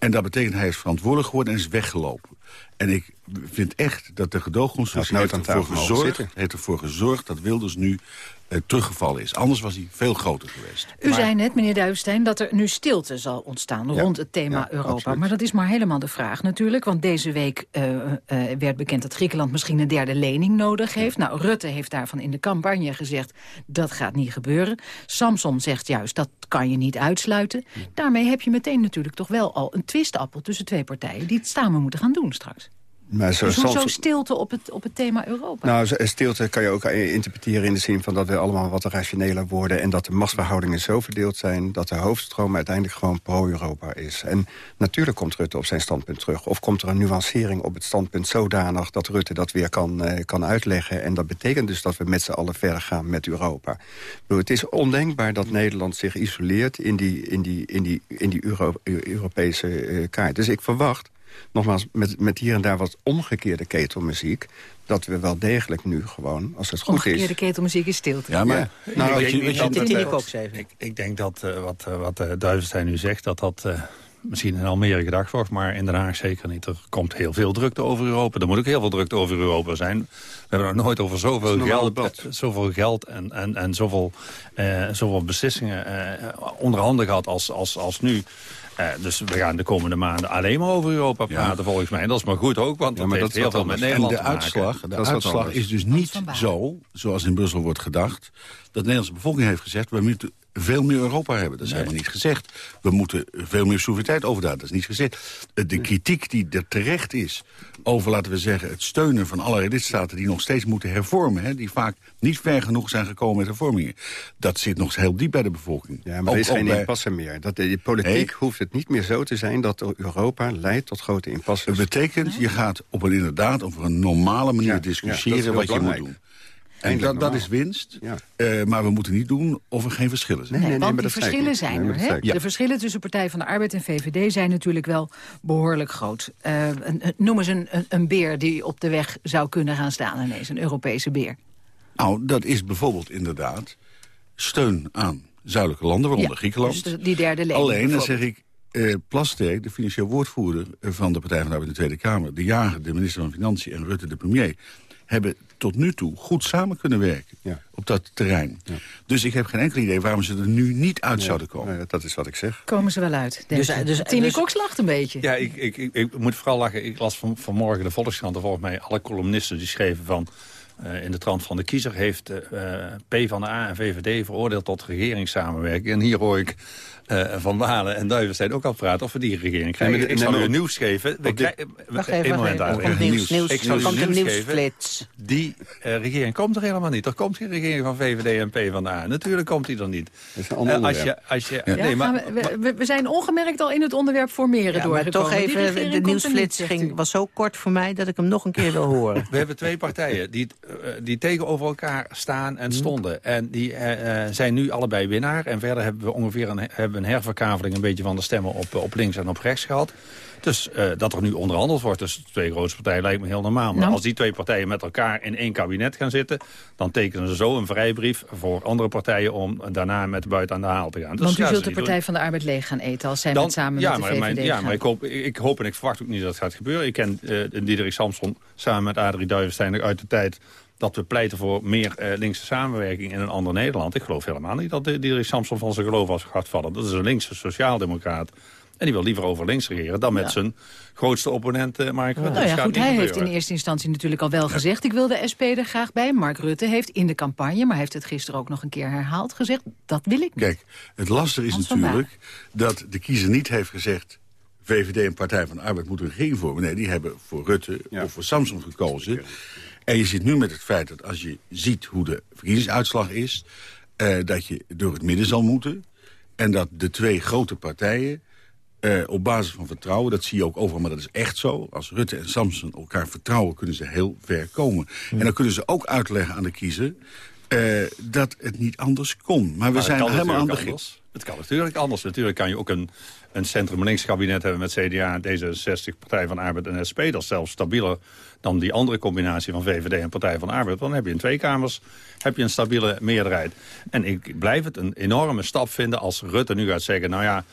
En dat betekent hij is verantwoordelijk geworden en is weggelopen. En ik vind echt dat de gedoogconstructie ervoor, gezorgd, heeft ervoor gezorgd dat Wilders nu eh, teruggevallen is. Anders was hij veel groter geweest. U zei net, meneer Duivenstein, dat er nu stilte zal ontstaan Ja, rond het thema ja, Europa. absoluut. Maar dat is maar helemaal de vraag natuurlijk. Want deze week eh, eh, werd bekend dat Griekenland misschien een derde lening nodig heeft. Nou, Rutte heeft daarvan in de campagne gezegd, dat gaat niet gebeuren. Samson zegt juist, dat kan je niet uitsluiten. Daarmee heb je meteen natuurlijk toch wel al een twistappel tussen twee partijen... die het samen moeten gaan doen straks. Maar zo, Dus stilte op het, op het thema Europa? Nou, stilte kan je ook interpreteren in de zin van dat we allemaal wat rationeler worden... en dat de machtsverhoudingen zo verdeeld zijn... dat de hoofdstroom uiteindelijk gewoon pro-Europa is. En natuurlijk komt Rutte op zijn standpunt terug. Of komt er een nuancering op het standpunt zodanig... dat Rutte dat weer kan, eh, kan uitleggen. En dat betekent dus dat we met z'n allen verder gaan met Europa. Bedoel, het is ondenkbaar dat Nederland zich isoleert... in die, in die, in die, in die Euro- Europese eh, kaart. Dus ik verwacht nogmaals, met, met hier en daar wat omgekeerde ketelmuziek... dat we wel degelijk nu gewoon, als het goed Omgekeerde is... ketelmuziek is stilte. Ja, maar Nou, wat ik- je, ik- dat- ook zeven. Ik, ik denk dat eh, wat, eh, wat eh, Duivenstein nu zegt, dat dat eh, misschien in Almere gedacht wordt, maar in Den Haag zeker niet. Er komt heel veel drukte over Europa. Er moet ook heel veel drukte over Europa zijn. We hebben nog nooit over zoveel geld, eh, zoveel geld en, en, en zoveel, eh, zoveel beslissingen eh, onder handen gehad als, als, als nu. Eh, dus we gaan de komende maanden alleen maar over Europa praten, volgens mij. En dat is maar goed ook, want Ja, dat maar heeft dat heel veel met. Nederland en de te maken. uitslag, de Dat uitslag is dus niet zo, zoals in Brussel wordt gedacht... dat de Nederlandse bevolking heeft gezegd... we moeten veel meer Europa hebben. Dat is helemaal niet gezegd. We moeten veel meer soevereiniteit overdragen. Dat is niet gezegd. Eh, De kritiek die er terecht is over, laten we zeggen... het steunen van allerlei lidstaten die nog steeds moeten hervormen... Hè, die vaak niet ver genoeg zijn gekomen met hervormingen... dat zit nog heel diep bij de bevolking. Ja, maar er is geen bij- impasse meer. Dat, de, de politiek Nee. hoeft het niet meer zo te zijn... dat Europa leidt tot grote impasses. Het betekent, je gaat op een inderdaad op een normale manier Ja, discussiëren wat je moet doen. En dat, dat is winst. Ja. Eh, maar we moeten niet doen of er geen verschillen zijn. Nee, nee, nee, want maar die verschillen niet. zijn Nee, er. Hè? De verschillen tussen Partij van de Arbeid en VVD zijn natuurlijk wel behoorlijk groot. Eh, een- een- noem eens een, een, een beer die op de weg zou kunnen gaan staan ineens. Een Europese beer. Nou, dat is bijvoorbeeld inderdaad steun aan zuidelijke landen, waaronder Ja, Griekenland. dus de- die derde lening Alleen, dan zeg ik, eh, Plasterk, de financieel woordvoerder van de Partij van de Arbeid in de Tweede Kamer... de Jager, de minister van Financiën en Rutte, de premier... hebben tot nu toe goed samen kunnen werken op dat terrein. Dus ik heb geen enkel idee waarom ze er nu niet uit zouden komen. dat is wat ik zeg. Komen ze wel uit, Dus- denk dus- je? Tini dus- Cox lacht een beetje. Ja, ik, ik, ik, ik moet vooral lachen. Ik las van, vanmorgen de Volkskrant. en Volgens mij alle columnisten die schreven van... eh, in de trant van de kiezer heeft eh P van de A en VVD veroordeeld tot regeringssamenwerking. En hier hoor ik eh, Van Balen en Duivenstein ook al praten over die regering krijgen. Nee, maar- ik zal u nieuws geven. We Wacht één even, wacht nieuws. Nieuws. Ik zal u nieuws geven. nieuwsflits. Die eh, regering komt er helemaal niet. Er komt geen regering van VVD en P van de A. Natuurlijk komt die er niet. een ander Eh, als je, als je, Ja, nee, maar, gaan we, we, we zijn ongemerkt al in het onderwerp formeren Ja, doorgekomen. toch even, de nieuwsflits ging, was zo kort voor mij dat ik hem nog een keer wil horen. We hebben twee partijen die, eh, die tegenover elkaar staan Mhm. en stonden. En die eh, eh, zijn nu allebei winnaar. En verder hebben we ongeveer een, hebben een herverkaveling... een beetje van de stemmen op, eh, op links en op rechts gehad. Dus eh, dat er nu onderhandeld wordt tussen de twee grootste partijen lijkt me heel normaal. Maar Nou. als die twee partijen met elkaar in één kabinet gaan zitten... dan tekenen ze zo een vrijbrief voor andere partijen... om daarna met de buiten aan de haal te gaan. Dus Want u zult de Partij van de Arbeid leeg gaan eten... als zij dan- met samen ja, met de VVD mijn- ja, gaan. maar ik hoop, ik hoop en ik verwacht ook niet dat het gaat gebeuren. Ik ken uh, Diederik Samson samen met Adrie Duivenstein uit de tijd dat we pleiten voor meer uh, linkse samenwerking in een ander Nederland. Ik geloof helemaal niet dat Diederik Samson van zijn geloof was gaat vallen. Dat is een linkse sociaaldemocraat. En die wil liever over links regeren dan met Ja. zijn grootste opponent uh, Mark Rutte. Nou ja, gaat goed, hij heeft in eerste instantie natuurlijk al wel gezegd... ik wil de SP er graag bij. Mark Rutte heeft in de campagne, maar hij heeft het gisteren ook nog een keer herhaald... gezegd, dat wil ik niet. Kijk, het lastige is natuurlijk dat de kiezer niet heeft gezegd... VVD en Partij van de Arbeid moeten een regering vormen. Nee, die hebben voor Rutte of voor Samson gekozen. En je zit nu met het feit dat als je ziet hoe de verkiezingsuitslag is... eh, dat je door het midden zal moeten. En dat de twee grote partijen eh, op basis van vertrouwen... dat zie je ook overal, maar dat is echt zo. Als Rutte en Samson elkaar vertrouwen, kunnen ze heel ver komen. En dan kunnen ze ook uitleggen aan de kiezer... eh, dat het niet anders kon. Maar we Maar zijn helemaal aan het begin. anders. Het kan natuurlijk anders. Natuurlijk kan je ook een, een centrum-links kabinet hebben met CDA, D66, Partij van Arbeid en SP. Dat is zelfs stabieler dan die andere combinatie van VVD en Partij van Arbeid. Dan heb je in twee kamers heb je een stabiele meerderheid. En ik blijf het een enorme stap vinden als Rutte nu gaat zeggen... nou ja,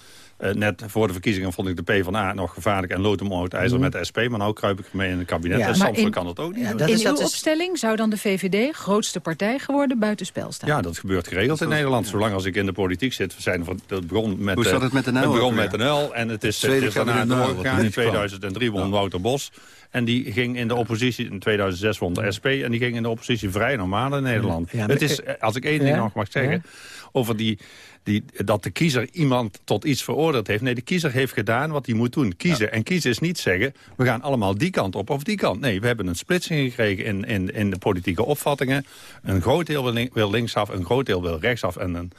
net voor de verkiezingen vond ik de PvdA nog gevaarlijk... en lood hem uit ijzer Mhm. met de SP. Maar nou kruip ik ermee in het kabinet. Ja, en Samson in- kan het ook niet. Ja, dat in is- uw dat is- opstelling zou dan de VVD, grootste partij geworden, buitenspel staan. Ja, dat gebeurt geregeld in Nederland. Zolang als ik in de politiek zit. We zijn van, dat begon met, Hoe zat eh, het met de NL Het begon met de? NL. En het is, het is daarna doorgegaan. In niet kwam. 2003 won Wouter Bos. En die ging in de oppositie. In 2006 won de SP. En die ging in de oppositie vrij normaal in Nederland. Ja, maar- het is, eh, als ik één ding Ja? nog mag zeggen. Over die, die, dat de kiezer iemand tot iets veroordeeld heeft. Nee, de kiezer heeft gedaan wat hij moet doen. Kiezen. En kiezen is niet zeggen, we gaan allemaal die kant op of die kant. Nee, we hebben een splitsing gekregen in, in, in de politieke opvattingen. Een groot deel wil, link- wil linksaf, een groot deel wil rechtsaf. En een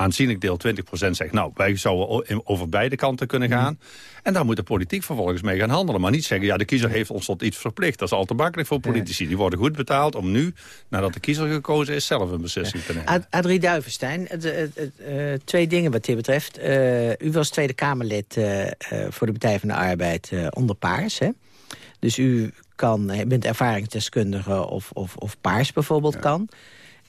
aanzienlijk deel, 20% zegt... nou, wij zouden over beide kanten kunnen gaan. En daar moet de politiek vervolgens mee gaan handelen. Maar niet zeggen, ja, de kiezer heeft ons tot iets verplicht. Dat is al te makkelijk voor politici. Die worden goed betaald om nu, nadat de kiezer gekozen is... zelf een beslissing te nemen. Ad- Adrie Duivenstein, eh, twee dingen wat dit betreft. Eh, u was Tweede Kamerlid eh, voor de Partij van de Arbeid onder Paars. Hè? Dus u kan, bent ervaringsdeskundige of, of, of Paars bijvoorbeeld kan.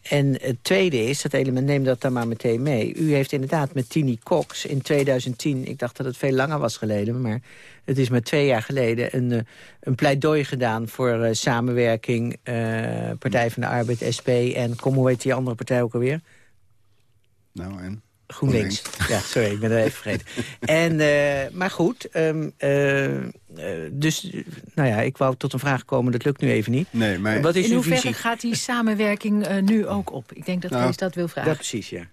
En het tweede is, dat element, neem dat dan maar meteen mee. U heeft inderdaad met Tini Cox in 2010... ik dacht dat het veel langer was geleden... maar het is maar twee jaar geleden... een, eh, een pleidooi gedaan voor eh, samenwerking... eh, Partij van de Arbeid, SP en... kom, hoe heet die andere partij ook alweer? Nou, en? GroenLinks. Ja, sorry, ik ben er even vergeten. En, eh, maar goed, ehm, eh, eh, dus, nou ja, ik wou tot een vraag komen, dat lukt nu even niet. Nee, maar... Wat is In uw hoeverre visie? gaat die samenwerking eh, nu ook op? Ik denk dat Nou, Kees dat wil vragen. Ja, precies, ja.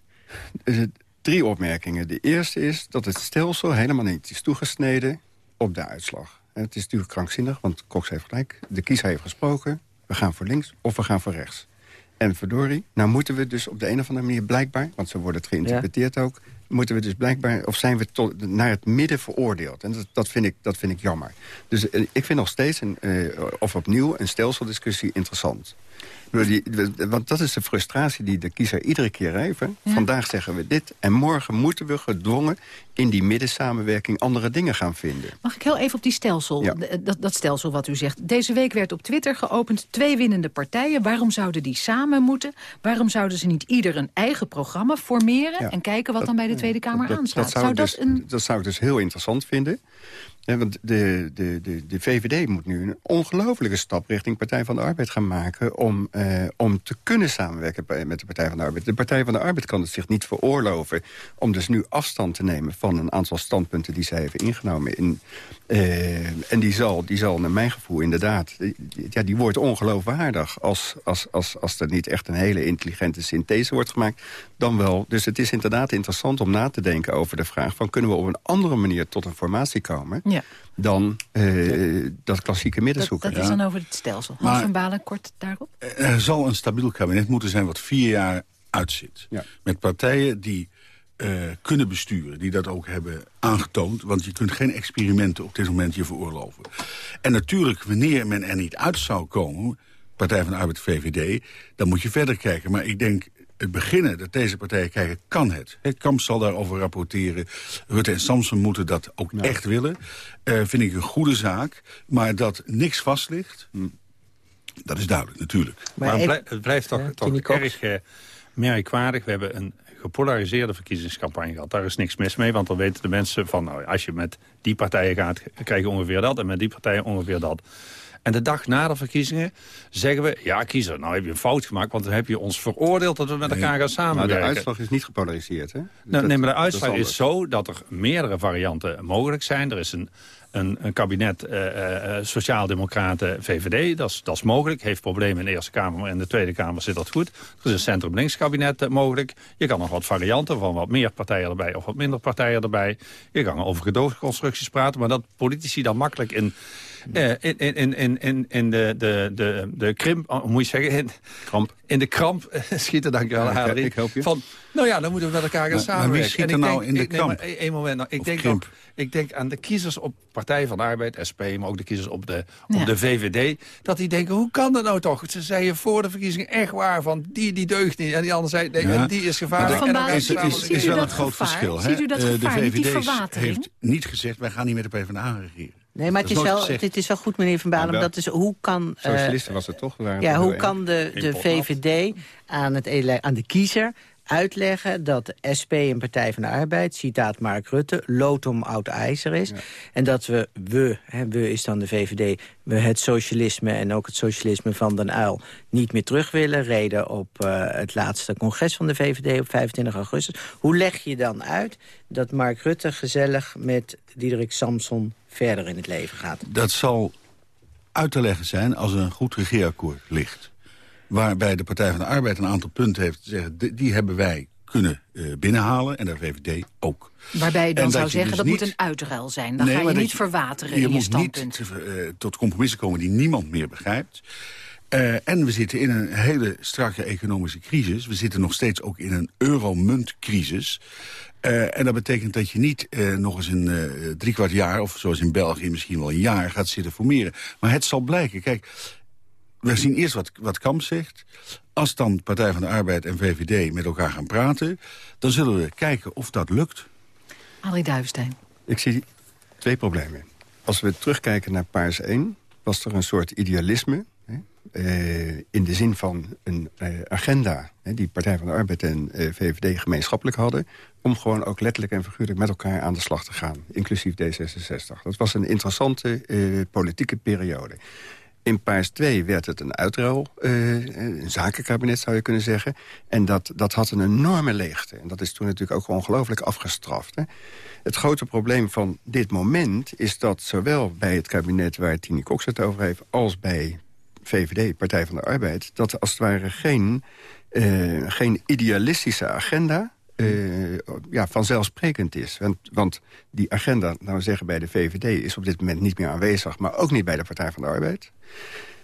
Er drie opmerkingen. De eerste is dat het stelsel helemaal niet is toegesneden op de uitslag. Het is natuurlijk krankzinnig, want Cox heeft gelijk. De kiezer heeft gesproken. We gaan voor links of we gaan voor rechts. En verdorie, nou moeten we dus op de een of andere manier blijkbaar... want zo wordt het geïnterpreteerd ook... moeten we dus blijkbaar, of zijn we tot, naar het midden veroordeeld. En dat, dat, vind, ik, dat vind ik jammer. Dus eh, ik vind nog steeds, een, eh, of opnieuw, een stelseldiscussie interessant. Want dat is de frustratie die de kiezer iedere keer heeft. Vandaag zeggen we dit en morgen moeten we gedwongen... in die middensamenwerking andere dingen gaan vinden. Mag ik heel even op die stelsel, dat, dat stelsel wat u zegt. Deze week werd op Twitter geopend twee winnende partijen. Waarom zouden die samen moeten? Waarom zouden ze niet ieder een eigen programma formeren... en kijken wat dan bij de Tweede Kamer aanslaat? zou, dat, dus, een... dat zou ik dus heel interessant vinden. want de, de, de, de VVD moet nu een ongelofelijke stap richting Partij van de Arbeid gaan maken... om, eh, om te kunnen samenwerken met de Partij van de Arbeid. De Partij van de Arbeid kan het zich niet veroorloven... om dus nu afstand te nemen van een aantal standpunten die zij hebben ingenomen. In, eh, en die zal, die zal naar mijn gevoel inderdaad... Ja, die wordt ongeloofwaardig als, als, als, als er niet echt een hele intelligente synthese wordt gemaakt. Dan wel. Dus het is inderdaad interessant om na te denken over de vraag... van kunnen we op een andere manier tot een formatie komen... Ja dan uh, dat klassieke middenzoeken. Dat, dat is dan over het stelsel. Hans van Balen, kort daarop. Er zal een stabiel kabinet moeten zijn wat vier jaar uitzit. Ja. Met partijen die uh, kunnen besturen, die dat ook hebben aangetoond. Want je kunt geen experimenten op dit moment je veroorloven. En natuurlijk, wanneer men er niet uit zou komen... Partij van de Arbeid, VVD, dan moet je verder kijken. Maar ik denk, het beginnen dat deze partijen kijken, kan het. Het Kamp zal daarover rapporteren. Rutte en Samson moeten dat ook echt willen. Uh, vind ik een goede zaak. Maar dat niks vast ligt, hm, dat is duidelijk, natuurlijk. Maar, het, blijft toch, toch erg uh, merkwaardig. We hebben een gepolariseerde verkiezingscampagne gehad. Daar is niks mis mee, want dan weten de mensen van... nou, als je met die partijen gaat, krijg je ongeveer dat... en met die partijen ongeveer dat. En de dag na de verkiezingen zeggen we... ja, kiezer, nou heb je een fout gemaakt... want dan heb je ons veroordeeld dat we met elkaar gaan samenwerken. Maar de uitslag is niet gepolariseerd, hè? Nou, nee, maar de uitslag is, zo dat er meerdere varianten mogelijk zijn. Er is een, een, een kabinet uh, uh, Sociaaldemocraten VVD. Dat is, mogelijk. Heeft problemen in de Eerste Kamer, in de Tweede Kamer zit dat goed. Er is een centrum-links kabinet mogelijk. Je kan nog wat varianten van wat meer partijen erbij of wat minder partijen erbij. Je kan over gedoogconstructies praten, maar dat politici dan makkelijk in in, in, in, in, in de, de, de, de krimp, oh, moet je zeggen, in, kramp. in de kramp schieten, dankjewel, ja, Adrie. Ik help je. Van, nou ja, dan moeten we met elkaar gaan samenwerken. Maar wie schiet er nou in de kramp? Nee, moment, nou, ik, denk ook, ik denk aan de kiezers op Partij van de Arbeid, SP, maar ook de kiezers op de, op de VVD, dat die denken, hoe kan dat nou toch? Ze zeiden voor de verkiezingen echt waar van, die, die deugt niet. En die ander zei, nee, ja. die is gevaarlijk. En dan is, is, is wel een groot verschil. Hè? De VVD heeft niet gezegd, wij gaan niet met de PvdA regeren. Nee, maar het is, wel, dit is wel goed, meneer Van Balen. Dat is, hoe kan, uh, Socialisten was het toch? Ja, hoe kan de, de VVD aan, het, aan de kiezer uitleggen dat de SP een Partij van de Arbeid, citaat Mark Rutte, lotom oud ijzer is. En dat we, we, hè, we is dan de VVD, we het socialisme en ook het socialisme van Den Uil niet meer terug willen. Reden op uh, het laatste congres van de VVD op 25 augustus. Hoe leg je dan uit dat Mark Rutte gezellig met Diederik Samson verder in het leven gaat? Dat zal uit te leggen zijn als er een goed regeerakkoord ligt waarbij de Partij van de Arbeid een aantal punten heeft te zeggen... die hebben wij kunnen uh, binnenhalen en de VVD ook. Waarbij je dan zou zeggen, dus dat moet een uitruil zijn. Dan ga je niet verwateren in je, je standpunt. Je moet niet uh, tot compromissen komen die niemand meer begrijpt. Uh, en we zitten in een hele strakke economische crisis. We zitten nog steeds ook in een euromuntcrisis. Uh, en dat betekent dat je niet uh, nog eens een uh, driekwart jaar... of zoals in België misschien wel een jaar gaat zitten formeren. Maar het zal blijken. Kijk, we zien eerst wat, wat Kamp zegt. Als dan Partij van de Arbeid en VVD met elkaar gaan praten... dan zullen we kijken of dat lukt. Arie Duivenstein. Ik zie twee problemen. Als we terugkijken naar Paars 1... was er een soort idealisme... Uh, in de zin van een uh, agenda... Hè, die Partij van de Arbeid en uh, VVD gemeenschappelijk hadden... om gewoon ook letterlijk en figuurlijk met elkaar aan de slag te gaan. Inclusief D66. Dat was een interessante politieke periode. In Paars 2 werd het een uitruil, een zakenkabinet zou je kunnen zeggen. En dat, dat had een enorme leegte. En dat is toen natuurlijk ook ongelooflijk afgestraft. Hè. Het grote probleem van dit moment is dat zowel bij het kabinet... waar Tini Cox het over heeft, als bij VVD, Partij van de Arbeid... dat als het ware geen, uh, geen idealistische agenda uh, ja, vanzelfsprekend is. Want, want die agenda, nou we zeggen bij de VVD... is op dit moment niet meer aanwezig, maar ook niet bij de Partij van de Arbeid.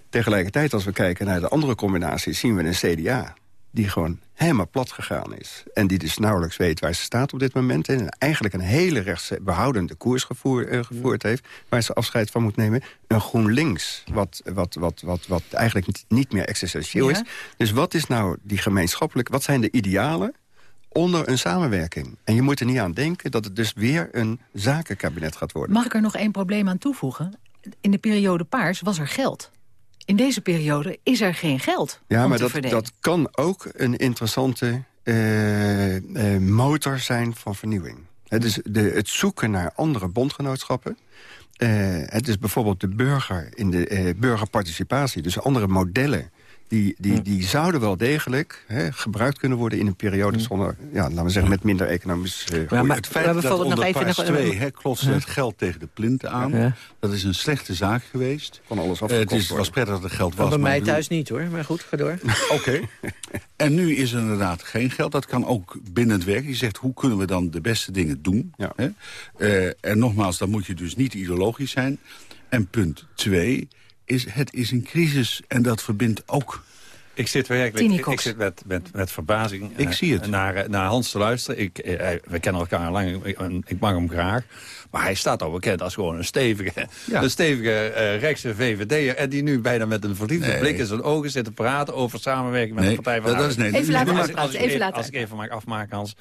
Tegelijkertijd, als we kijken naar de andere combinaties... zien we een CDA die gewoon helemaal plat gegaan is. En die dus nauwelijks weet waar ze staat op dit moment. En eigenlijk een hele rechtse behoudende koers gevoer, eh, gevoerd heeft... waar ze afscheid van moet nemen. Een GroenLinks, wat, wat, wat, wat, wat eigenlijk niet, niet meer existentieel is. Dus wat is nou die gemeenschappelijk... wat zijn de idealen onder een samenwerking? En je moet er niet aan denken dat het dus weer een zakenkabinet gaat worden. Mag ik er nog één probleem aan toevoegen? In de periode Paars was er geld. In deze periode is er geen geld Ja, om maar te dat, verdelen. dat kan ook een interessante eh, eh, motor zijn van vernieuwing. Het is de, het zoeken naar andere bondgenootschappen. Eh, het is bijvoorbeeld de burger in de burgerparticipatie. Dus andere modellen. Die, die, die zouden wel degelijk hè, gebruikt kunnen worden in een periode zonder, ja, laten we zeggen, met minder economisch eh, groei. het feit dat onder paars 2 hè, klotste het geld tegen de plinten aan... Ja. dat is een slechte zaak geweest. Van alles Eh, het is, was prettig dat er geld was. bij maar mij thuis niet hoor, maar goed, ga door. Oké. En nu is er inderdaad geen geld. Dat kan ook binnen het werk. Je zegt, hoe kunnen we dan de beste dingen doen? Hè? Eh, en nogmaals, dan moet je dus niet ideologisch zijn. En punt twee is, het is een crisis en dat verbindt ook... Ik zit werkelijk ik, ik zit met, met, met verbazing Ik eh, zie het. Naar, naar Hans te luisteren. Ik, eh, we kennen elkaar al lang, ik, ik mag hem graag. Maar hij staat al bekend als gewoon een stevige, Ja. een stevige eh, rechtse VVD'er... en die nu bijna met een verliefde Nee. blik in zijn ogen zit te praten... over samenwerking met Nee, de Partij van is Arbeid. nee, Even laten Als- ik even laten Als ik even mag afmaken, Hans...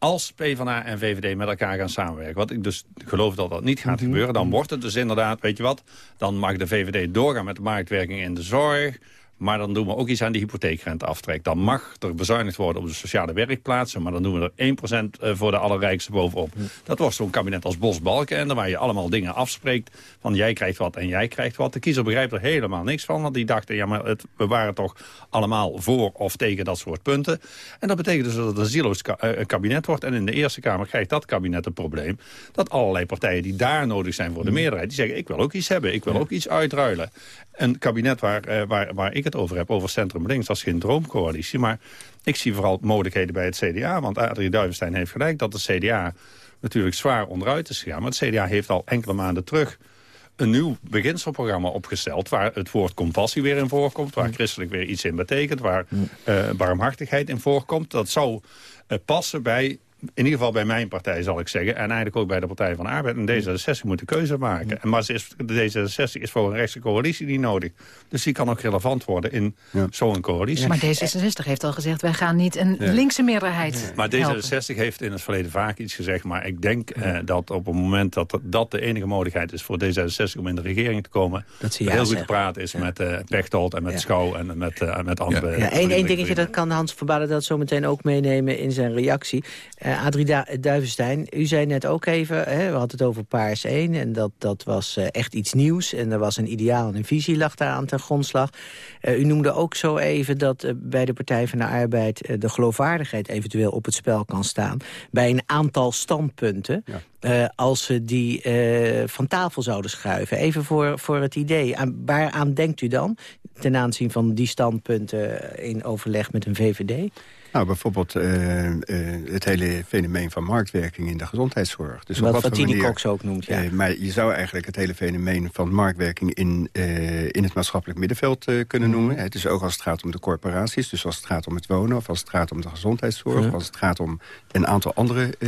Als PvdA en VVD met elkaar gaan samenwerken... wat ik dus geloof dat dat niet gaat Mhm. gebeuren... dan wordt het dus inderdaad, weet je wat... dan mag de VVD doorgaan met de marktwerking in de zorg... Maar dan doen we ook iets aan die hypotheekrenteaftrek. Dan mag er bezuinigd worden op de sociale werkplaatsen... maar dan doen we er 1% eh, voor de allerrijkste bovenop. Dat was zo'n kabinet als Bosbalken... en dan waar je allemaal dingen afspreekt van jij krijgt wat en jij krijgt wat. De kiezer begrijpt er helemaal niks van, want die dachten... ja, maar het, we waren toch allemaal voor of tegen dat soort punten. En dat betekent dus dat het een zieloos eh, kabinet wordt... en in de Eerste Kamer krijgt dat kabinet het probleem... dat allerlei partijen die daar nodig zijn voor de meerderheid... die zeggen, ik wil ook iets hebben, ik wil ook iets uitruilen. Een kabinet waar, eh, waar, waar ik het over heb, over centrum links... dat is geen droomcoalitie, maar ik zie vooral mogelijkheden bij het CDA. Want Adrie Duivenstein heeft gelijk dat de CDA natuurlijk zwaar onderuit is gegaan. Maar het CDA heeft al enkele maanden terug een nieuw beginselprogramma opgesteld... waar het woord compassie weer in voorkomt... waar christelijk weer iets in betekent... waar eh, barmhartigheid in voorkomt. Dat zou eh, passen bij... In ieder geval bij mijn partij, zal ik zeggen. En eigenlijk ook bij de Partij van de Arbeid. En D66 moet een keuze maken. En Maar ze is, de D66 is voor een rechtse coalitie niet nodig. Dus die kan ook relevant worden in zo'n coalitie. Maar D66 heeft al gezegd, wij gaan niet een Ja. linkse meerderheid Maar helpen. D66 heeft in het verleden vaak iets gezegd. Maar ik denk eh, dat op het moment dat dat de enige mogelijkheid is voor D66 om in de regering te komen. Dat ze ja heel goed te praten is met eh Pechtold en met Schouw en met, eh, met andere. Ja, één, één dingetje, dat kan Hans Verbaden dat zo meteen ook meenemen in zijn reactie. Da- Duivenstein, u zei net ook even, hè, we hadden het over Paars 1... en dat, dat was eh, echt iets nieuws en er was een ideaal en een visie lag daar aan ten grondslag. Eh, u noemde ook zo even dat bij de Partij van de Arbeid... de geloofwaardigheid eventueel op het spel kan staan... bij een aantal standpunten... als ze die van tafel zouden schuiven. Even voor, voor het idee. Aan, waaraan denkt u dan ten aanzien van die standpunten in overleg met een VVD? Nou, bijvoorbeeld eh, eh, het hele fenomeen van marktwerking in de gezondheidszorg. Dus Wat- wat wat voor Tini manier- Cox ook noemt, ja. Eh, maar je zou eigenlijk het hele fenomeen van marktwerking in, in het maatschappelijk middenveld kunnen Mhm. noemen. Het is ook als het gaat om de corporaties, dus als het gaat om het wonen... of als het gaat om de gezondheidszorg, Ja. of als het gaat om een aantal andere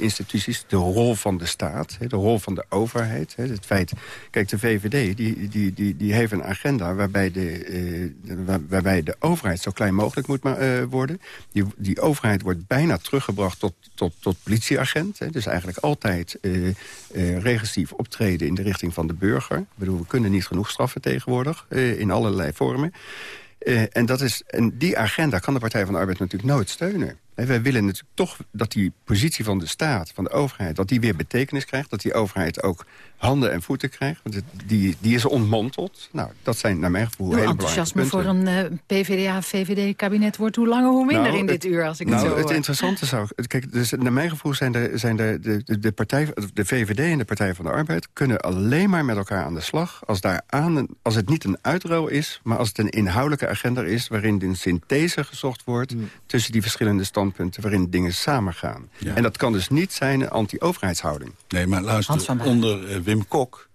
instituties. De rol van de staat, de rol van de overheid. Het feit, kijk, de VVD die, die, die, die heeft een agenda waarbij de, de- waar- waarbij de overheid zo klein mogelijk moet worden. Die, overheid wordt bijna teruggebracht tot, tot, tot politieagent. Hè, dus eigenlijk altijd eh, regressief optreden in de richting van de burger. Ik bedoel, we kunnen niet genoeg straffen tegenwoordig eh, in allerlei vormen. En, dat is, en die agenda kan de Partij van de Arbeid natuurlijk nooit steunen. Wij willen natuurlijk toch dat die positie van de staat, van de overheid... dat die weer betekenis krijgt, dat die overheid ook handen en voeten krijgt. Want het- die, die is ontmanteld. Nou, dat zijn naar mijn gevoel Uw hele belangrijke enthousiasme punten. voor een eh, PvdA-VVD-kabinet wordt hoe langer hoe minder Nou, in dit het- uur, als ik nou, het zo het hoor. interessante zou... Kijk, dus naar mijn gevoel zijn, de, zijn de, de, de, de, partij, de VVD en de Partij van de Arbeid... kunnen alleen maar met elkaar aan de slag... als, daar aan als het niet een uitruil is, maar als het een inhoudelijke agenda is... waarin een synthese gezocht wordt tussen die verschillende standpunten... waarin dingen samengaan. En dat kan dus niet zijn een anti-overheidshouding. Nee, maar luister, onder eh, Wim Kok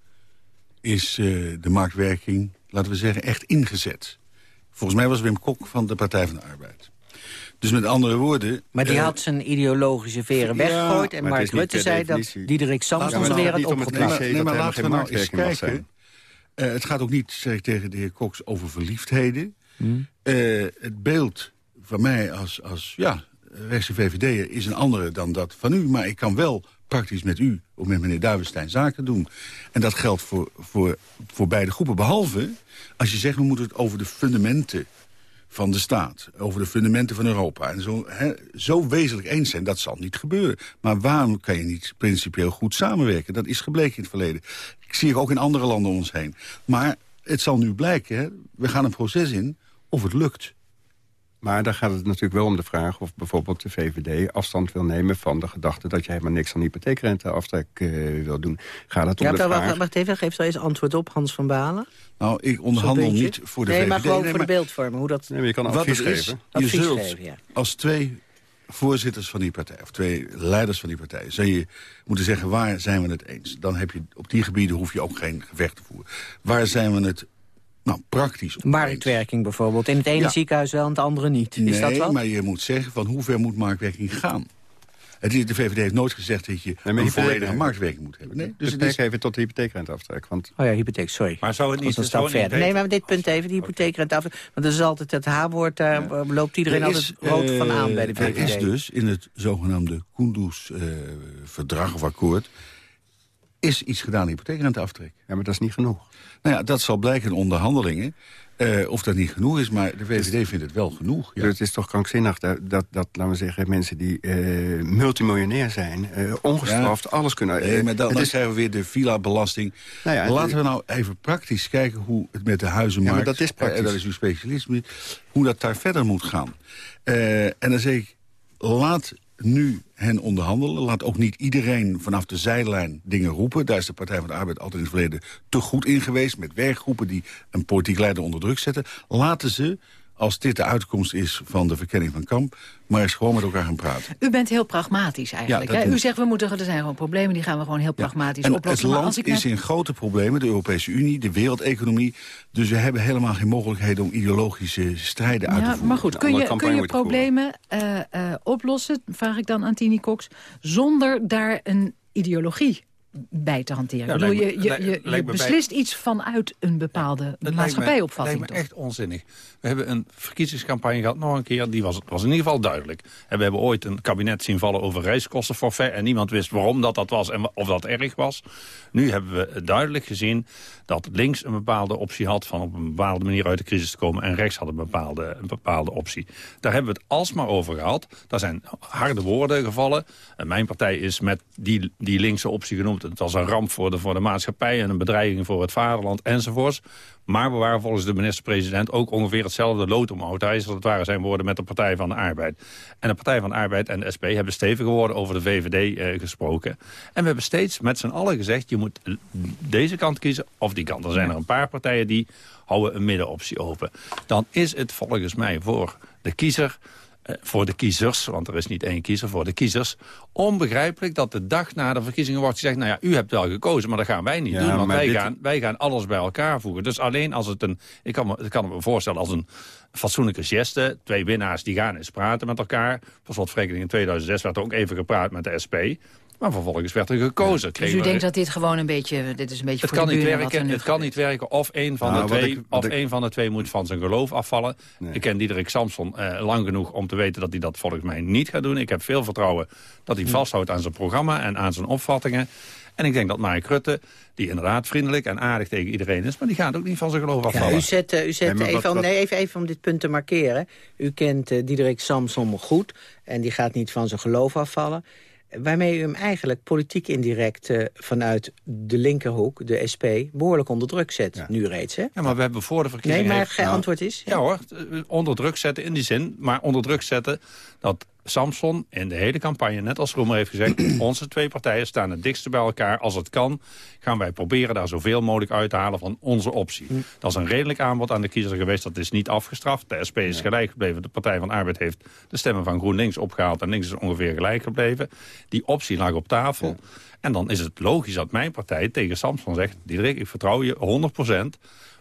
is eh, de marktwerking, laten we zeggen, echt ingezet. Volgens mij was Wim Kok van de Partij van de Arbeid. Dus met andere woorden... Maar die eh, had zijn ideologische veren ja, weggegooid... en maar Mark Rutte zei dat Diederik Samson weer had cliché Nee, maar laten we geen nou eens kijken. Eh, het gaat ook niet zeg ik, tegen de heer Cox over verliefdheden. Eh, het beeld van mij als, als ja, rechtse VVD'er is een andere dan dat van u. Maar ik kan wel praktisch met u of met meneer Duivenstein zaken doen. En dat geldt voor, voor, voor beide groepen. Behalve als je zegt, we moeten het over de fundamenten van de staat. Over de fundamenten van Europa. En zo, zo wezenlijk eens zijn, dat zal niet gebeuren. Maar waarom kan je niet principieel goed samenwerken? Dat is gebleken in het verleden. Ik zie het ook in andere landen om ons heen. Maar het zal nu blijken, we gaan een proces in of het lukt. Maar daar gaat het natuurlijk wel om de vraag of bijvoorbeeld de VVD afstand wil nemen van de gedachte dat je helemaal niks aan hypotheekrenteaftrek eh wil doen. Gaat het om Ja, de vraag... wacht, wacht even, geef daar eens antwoord op, Hans van Balen. Nou, ik onderhandel niet voor de nee, VVD. maar gewoon nee, voor maar de beeldvorming. Hoe dat... Nee, maar je kan Wat advies het is, geven. je Advies zult geven, ja. als twee voorzitters van die partij... of twee leiders van die partij... zou je moeten zeggen, waar zijn we het eens? Dan heb je op die gebieden hoef je ook geen gevecht te voeren. Waar zijn we het nou, praktisch Marktwerking bijvoorbeeld. In het ene Ja. ziekenhuis wel, in het andere niet. Is nee, dat wat? maar je moet zeggen van hoe ver moet marktwerking gaan. Het is, de VVD heeft nooit gezegd dat je maar een volledige marktwerking moet hebben. Nee, dus Dus het is, even tot de hypotheekrenteaftrek. Want Oh ja, hypotheek, sorry. Maar zou het niet... Is een stap het verder. Nee, maar dit punt even, die hypotheekrente af. Want dat is altijd het H-woord, daar eh, loopt iedereen er altijd is, rood eh, van aan bij de Er VVD. is dus in het zogenaamde Kunduz-verdrag of akkoord... is iets gedaan aan hypotheekrenteaftrek. Ja, maar dat is niet genoeg. Nou ja, dat zal blijken in onderhandelingen. eh, of dat niet genoeg is, maar de VVD vindt het wel genoeg. Ja. Dus het is toch krankzinnig dat, dat, dat laten we zeggen, mensen die eh, multimiljonair zijn... eh, ongestraft alles kunnen... Nee, maar dan, dan is- krijgen we weer de villa-belasting. Nou ja, Laten we nou even praktisch kijken hoe het met de huizenmarkt... Ja, maar dat is praktisch. dat is uw specialisme. Hoe dat daar verder moet gaan. En dan zeg ik, laat nu hen onderhandelen. Laat ook niet iedereen vanaf de zijlijn dingen roepen. Daar is de Partij van de Arbeid altijd in het verleden te goed in geweest... met werkgroepen die een politiek leider onder druk zetten. Laten ze, als dit de uitkomst is van de verkenning van Kamp... maar eens gewoon met elkaar gaan praten. U bent heel pragmatisch eigenlijk. Ja, hè? U zegt, we moeten, er zijn gewoon problemen, die gaan we gewoon heel pragmatisch En het oplossen. Maar land als ik is in grote problemen, de Europese Unie, de wereldeconomie. Dus we hebben helemaal geen mogelijkheden om ideologische strijden uit te Ja, voeren. maar goed, kun je, kun je problemen eh, eh, oplossen, vraag ik dan aan Tini Cox... zonder daar een ideologie bij te hanteren? Ja, bedoel, lijkt je me- je, lijkt- je, lijkt je me bij- beslist iets vanuit een bepaalde Dat lijkt me- maatschappijopvatting. lijkt me echt onzinnig. We hebben een verkiezingscampagne gehad, nog een keer, die was, was in ieder geval duidelijk. En we hebben ooit een kabinet zien vallen over reiskostenforfait... en niemand wist waarom dat dat was en of dat erg was. Nu hebben we duidelijk gezien dat links een bepaalde optie had... van op een bepaalde manier uit de crisis te komen... en rechts had een bepaalde, een bepaalde optie. Daar hebben we het alsmaar over gehad. Daar zijn harde woorden gevallen. En mijn partij is met die, die linkse optie genoemd. Het was een ramp voor de, voor de maatschappij... en een bedreiging voor het vaderland enzovoorts. Maar we waren volgens de minister-president ook ongeveer hetzelfde lood om oud ijzer. Dat waren zijn woorden met de Partij van de Arbeid. En de Partij van de Arbeid en de SP hebben stevige woorden over de VVD eh, gesproken. En we hebben steeds met z'n allen gezegd... je moet deze kant kiezen of die kant. Er zijn er een paar partijen die houden een middenoptie open. Dan is het volgens mij voor de kiezer voor de kiezers, want er is niet één kiezer, voor de kiezers... onbegrijpelijk dat de dag na de verkiezingen wordt gezegd... nou ja, u hebt wel gekozen, maar dat gaan wij niet Ja, doen... want wij, dit- gaan, wij gaan alles bij elkaar voegen. Dus alleen als het een... Ik kan me, ik kan me voorstellen als een fatsoenlijke geste... twee winnaars die gaan eens praten met elkaar. Voor slotverrekening in 2006 werd er ook even gepraat met de SP... Maar vervolgens werd er gekozen. Dus u denkt dat dit gewoon een beetje... Dit is een beetje het voor kan, de niet er werken, het kan niet werken of een van, Nou, de twee, ik- of ik- een van de twee moet van zijn geloof afvallen. Ik ken Diederik Samson eh, lang genoeg om te weten dat hij dat volgens mij niet gaat doen. Ik heb veel vertrouwen dat hij Hm. vasthoudt aan zijn programma en aan zijn opvattingen. En ik denk dat Mark Rutte, die inderdaad vriendelijk en aardig tegen iedereen is... maar die gaat ook niet van zijn geloof Ja, afvallen. u zet, eh, u zet Nee, even, wat- wat- Nee, even, even om dit punt te markeren. U kent eh, Diederik Samsom goed en die gaat niet van zijn geloof afvallen. Waarmee u hem eigenlijk politiek indirect eh, vanuit de linkerhoek, de SP, behoorlijk onder druk zet. Nu reeds, hè? Ja, maar we hebben voor de Nee, verkiezingen... maar heeft- geen Nou, antwoord is? Ja hoor, eh, onder druk zetten in die zin. Maar onder druk zetten dat Samson in de hele campagne, net als Roemer heeft gezegd... onze twee partijen staan het dichtste bij elkaar. Als het kan, gaan wij proberen daar zoveel mogelijk uit te halen van onze optie. Dat is een redelijk aanbod aan de kiezer geweest. Dat is niet afgestraft. De SP is gelijk gebleven. De Partij van Arbeid heeft de stemmen van GroenLinks opgehaald... en links is ongeveer gelijk gebleven. Die optie lag op tafel. En dan is het logisch dat mijn partij tegen Samson zegt... Diederik, ik vertrouw je 100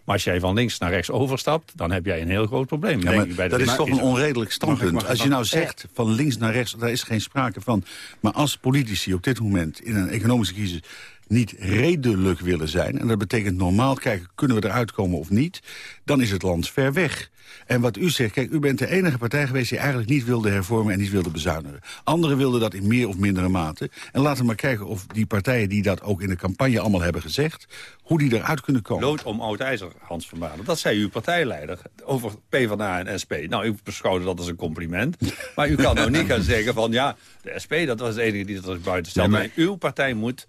maar als jij van links naar rechts overstapt, dan heb jij een heel groot probleem. Ja, denk maar ik, bij de dat is toch een onredelijk standpunt. Als je nou zegt van links naar rechts, daar is geen sprake van. Maar als politici op dit moment in een economische crisis niet redelijk willen zijn... en dat betekent normaal kijken, kunnen we eruit komen of niet... dan is het land ver weg. En wat u zegt, kijk, u bent de enige partij geweest... die eigenlijk niet wilde hervormen en niet wilde bezuinigen. Anderen wilden dat in meer of mindere mate. En laten we maar kijken of die partijen die dat ook in de campagne allemaal hebben gezegd... hoe die eruit kunnen komen. Lood om oud ijzer, Hans van Balen. Dat zei uw partijleider over PvdA en SP. Nou, ik beschouwde dat als een compliment. Maar u kan nou niet gaan zeggen van... ja, de SP, dat was de enige die dat buiten stelde. Nee, maar- Nee, uw partij moet...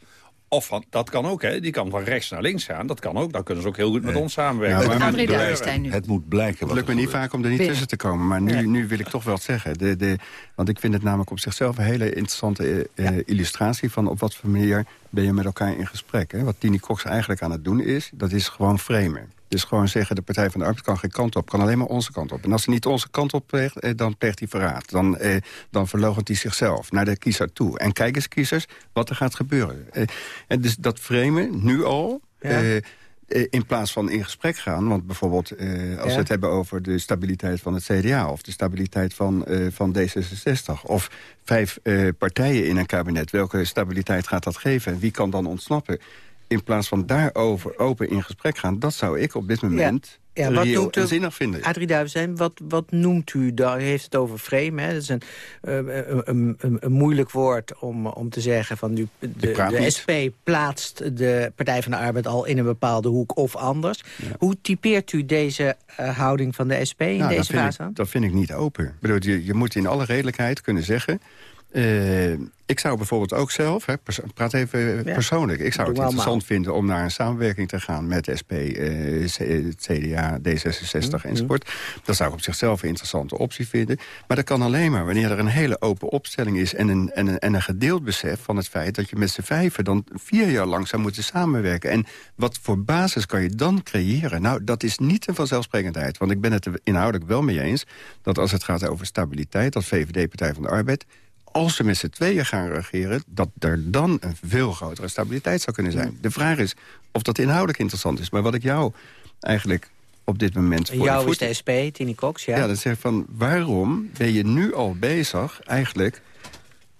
Of van, dat kan ook, hè. Die kan van rechts naar links gaan. Dat kan ook. Dan kunnen ze ook heel goed met ons samenwerken. Ja, maar- Duivenstein nu. Het moet blijken Het wat lukt me niet vaak om er niet tussen te komen. Maar nu, nu wil ik toch wel wat zeggen. De, de, want ik vind het namelijk op zichzelf een hele interessante eh, eh, illustratie... van op wat voor manier ben je met elkaar in gesprek. Hè? Wat Tini Cox eigenlijk aan het doen is, dat is gewoon framen. Dus gewoon zeggen, de Partij van de Arbeid kan geen kant op. Kan alleen maar onze kant op. En als ze niet onze kant op pleegt, eh, dan pleegt hij verraad. Dan, eh, dan verloochent hij zichzelf naar de kiezer toe. En kijk eens, kiezers, wat er gaat gebeuren. Eh, en dus dat framen, nu al... Ja. eh, in plaats van in gesprek gaan, want bijvoorbeeld eh, als Ja. we het hebben over de stabiliteit van het CDA... of de stabiliteit van, eh, van D66, of vijf eh, partijen in een kabinet... welke stabiliteit gaat dat geven en wie kan dan ontsnappen? In plaats van daarover open in gesprek gaan, dat zou ik op dit moment Ja, wat reëel doet en de- zinnig vinden. Adrie Duivenstein, wat, wat noemt u daar? U heeft het over frame, hè? Dat is een, eh, een, een, een, moeilijk woord om, om te zeggen van... Nu, de, de. SP plaatst de Partij van de Arbeid al in een bepaalde hoek of anders. Hoe typeert u deze eh, houding van de SP in Nou, deze fase? dat vind ik niet open. Ik bedoel, je, je moet in alle redelijkheid kunnen zeggen... eh, ik zou bijvoorbeeld ook zelf, hè, praat even Ja. persoonlijk... ik zou het interessant vinden om naar een samenwerking te gaan... met SP, eh, CDA, D66 enzovoort. Dat zou ik op zichzelf een interessante optie vinden. Maar dat kan alleen maar wanneer er een hele open opstelling is... en een, en een, en een gedeeld besef van het feit dat je met z'n vijven... dan vier jaar lang zou moeten samenwerken. En wat voor basis kan je dan creëren? Nou, dat is niet een vanzelfsprekendheid. Want ik ben het er inhoudelijk wel mee eens... dat als het gaat over stabiliteit, dat VVD, Partij van de Arbeid als ze met z'n tweeën gaan regeren... dat er dan een veel grotere stabiliteit zou kunnen zijn. De vraag is of dat inhoudelijk interessant is. Maar wat ik jou eigenlijk op dit moment voor de Jou is de SP, Tini Cox, ja. ja, dat zeg ik van waarom ben je nu al bezig eigenlijk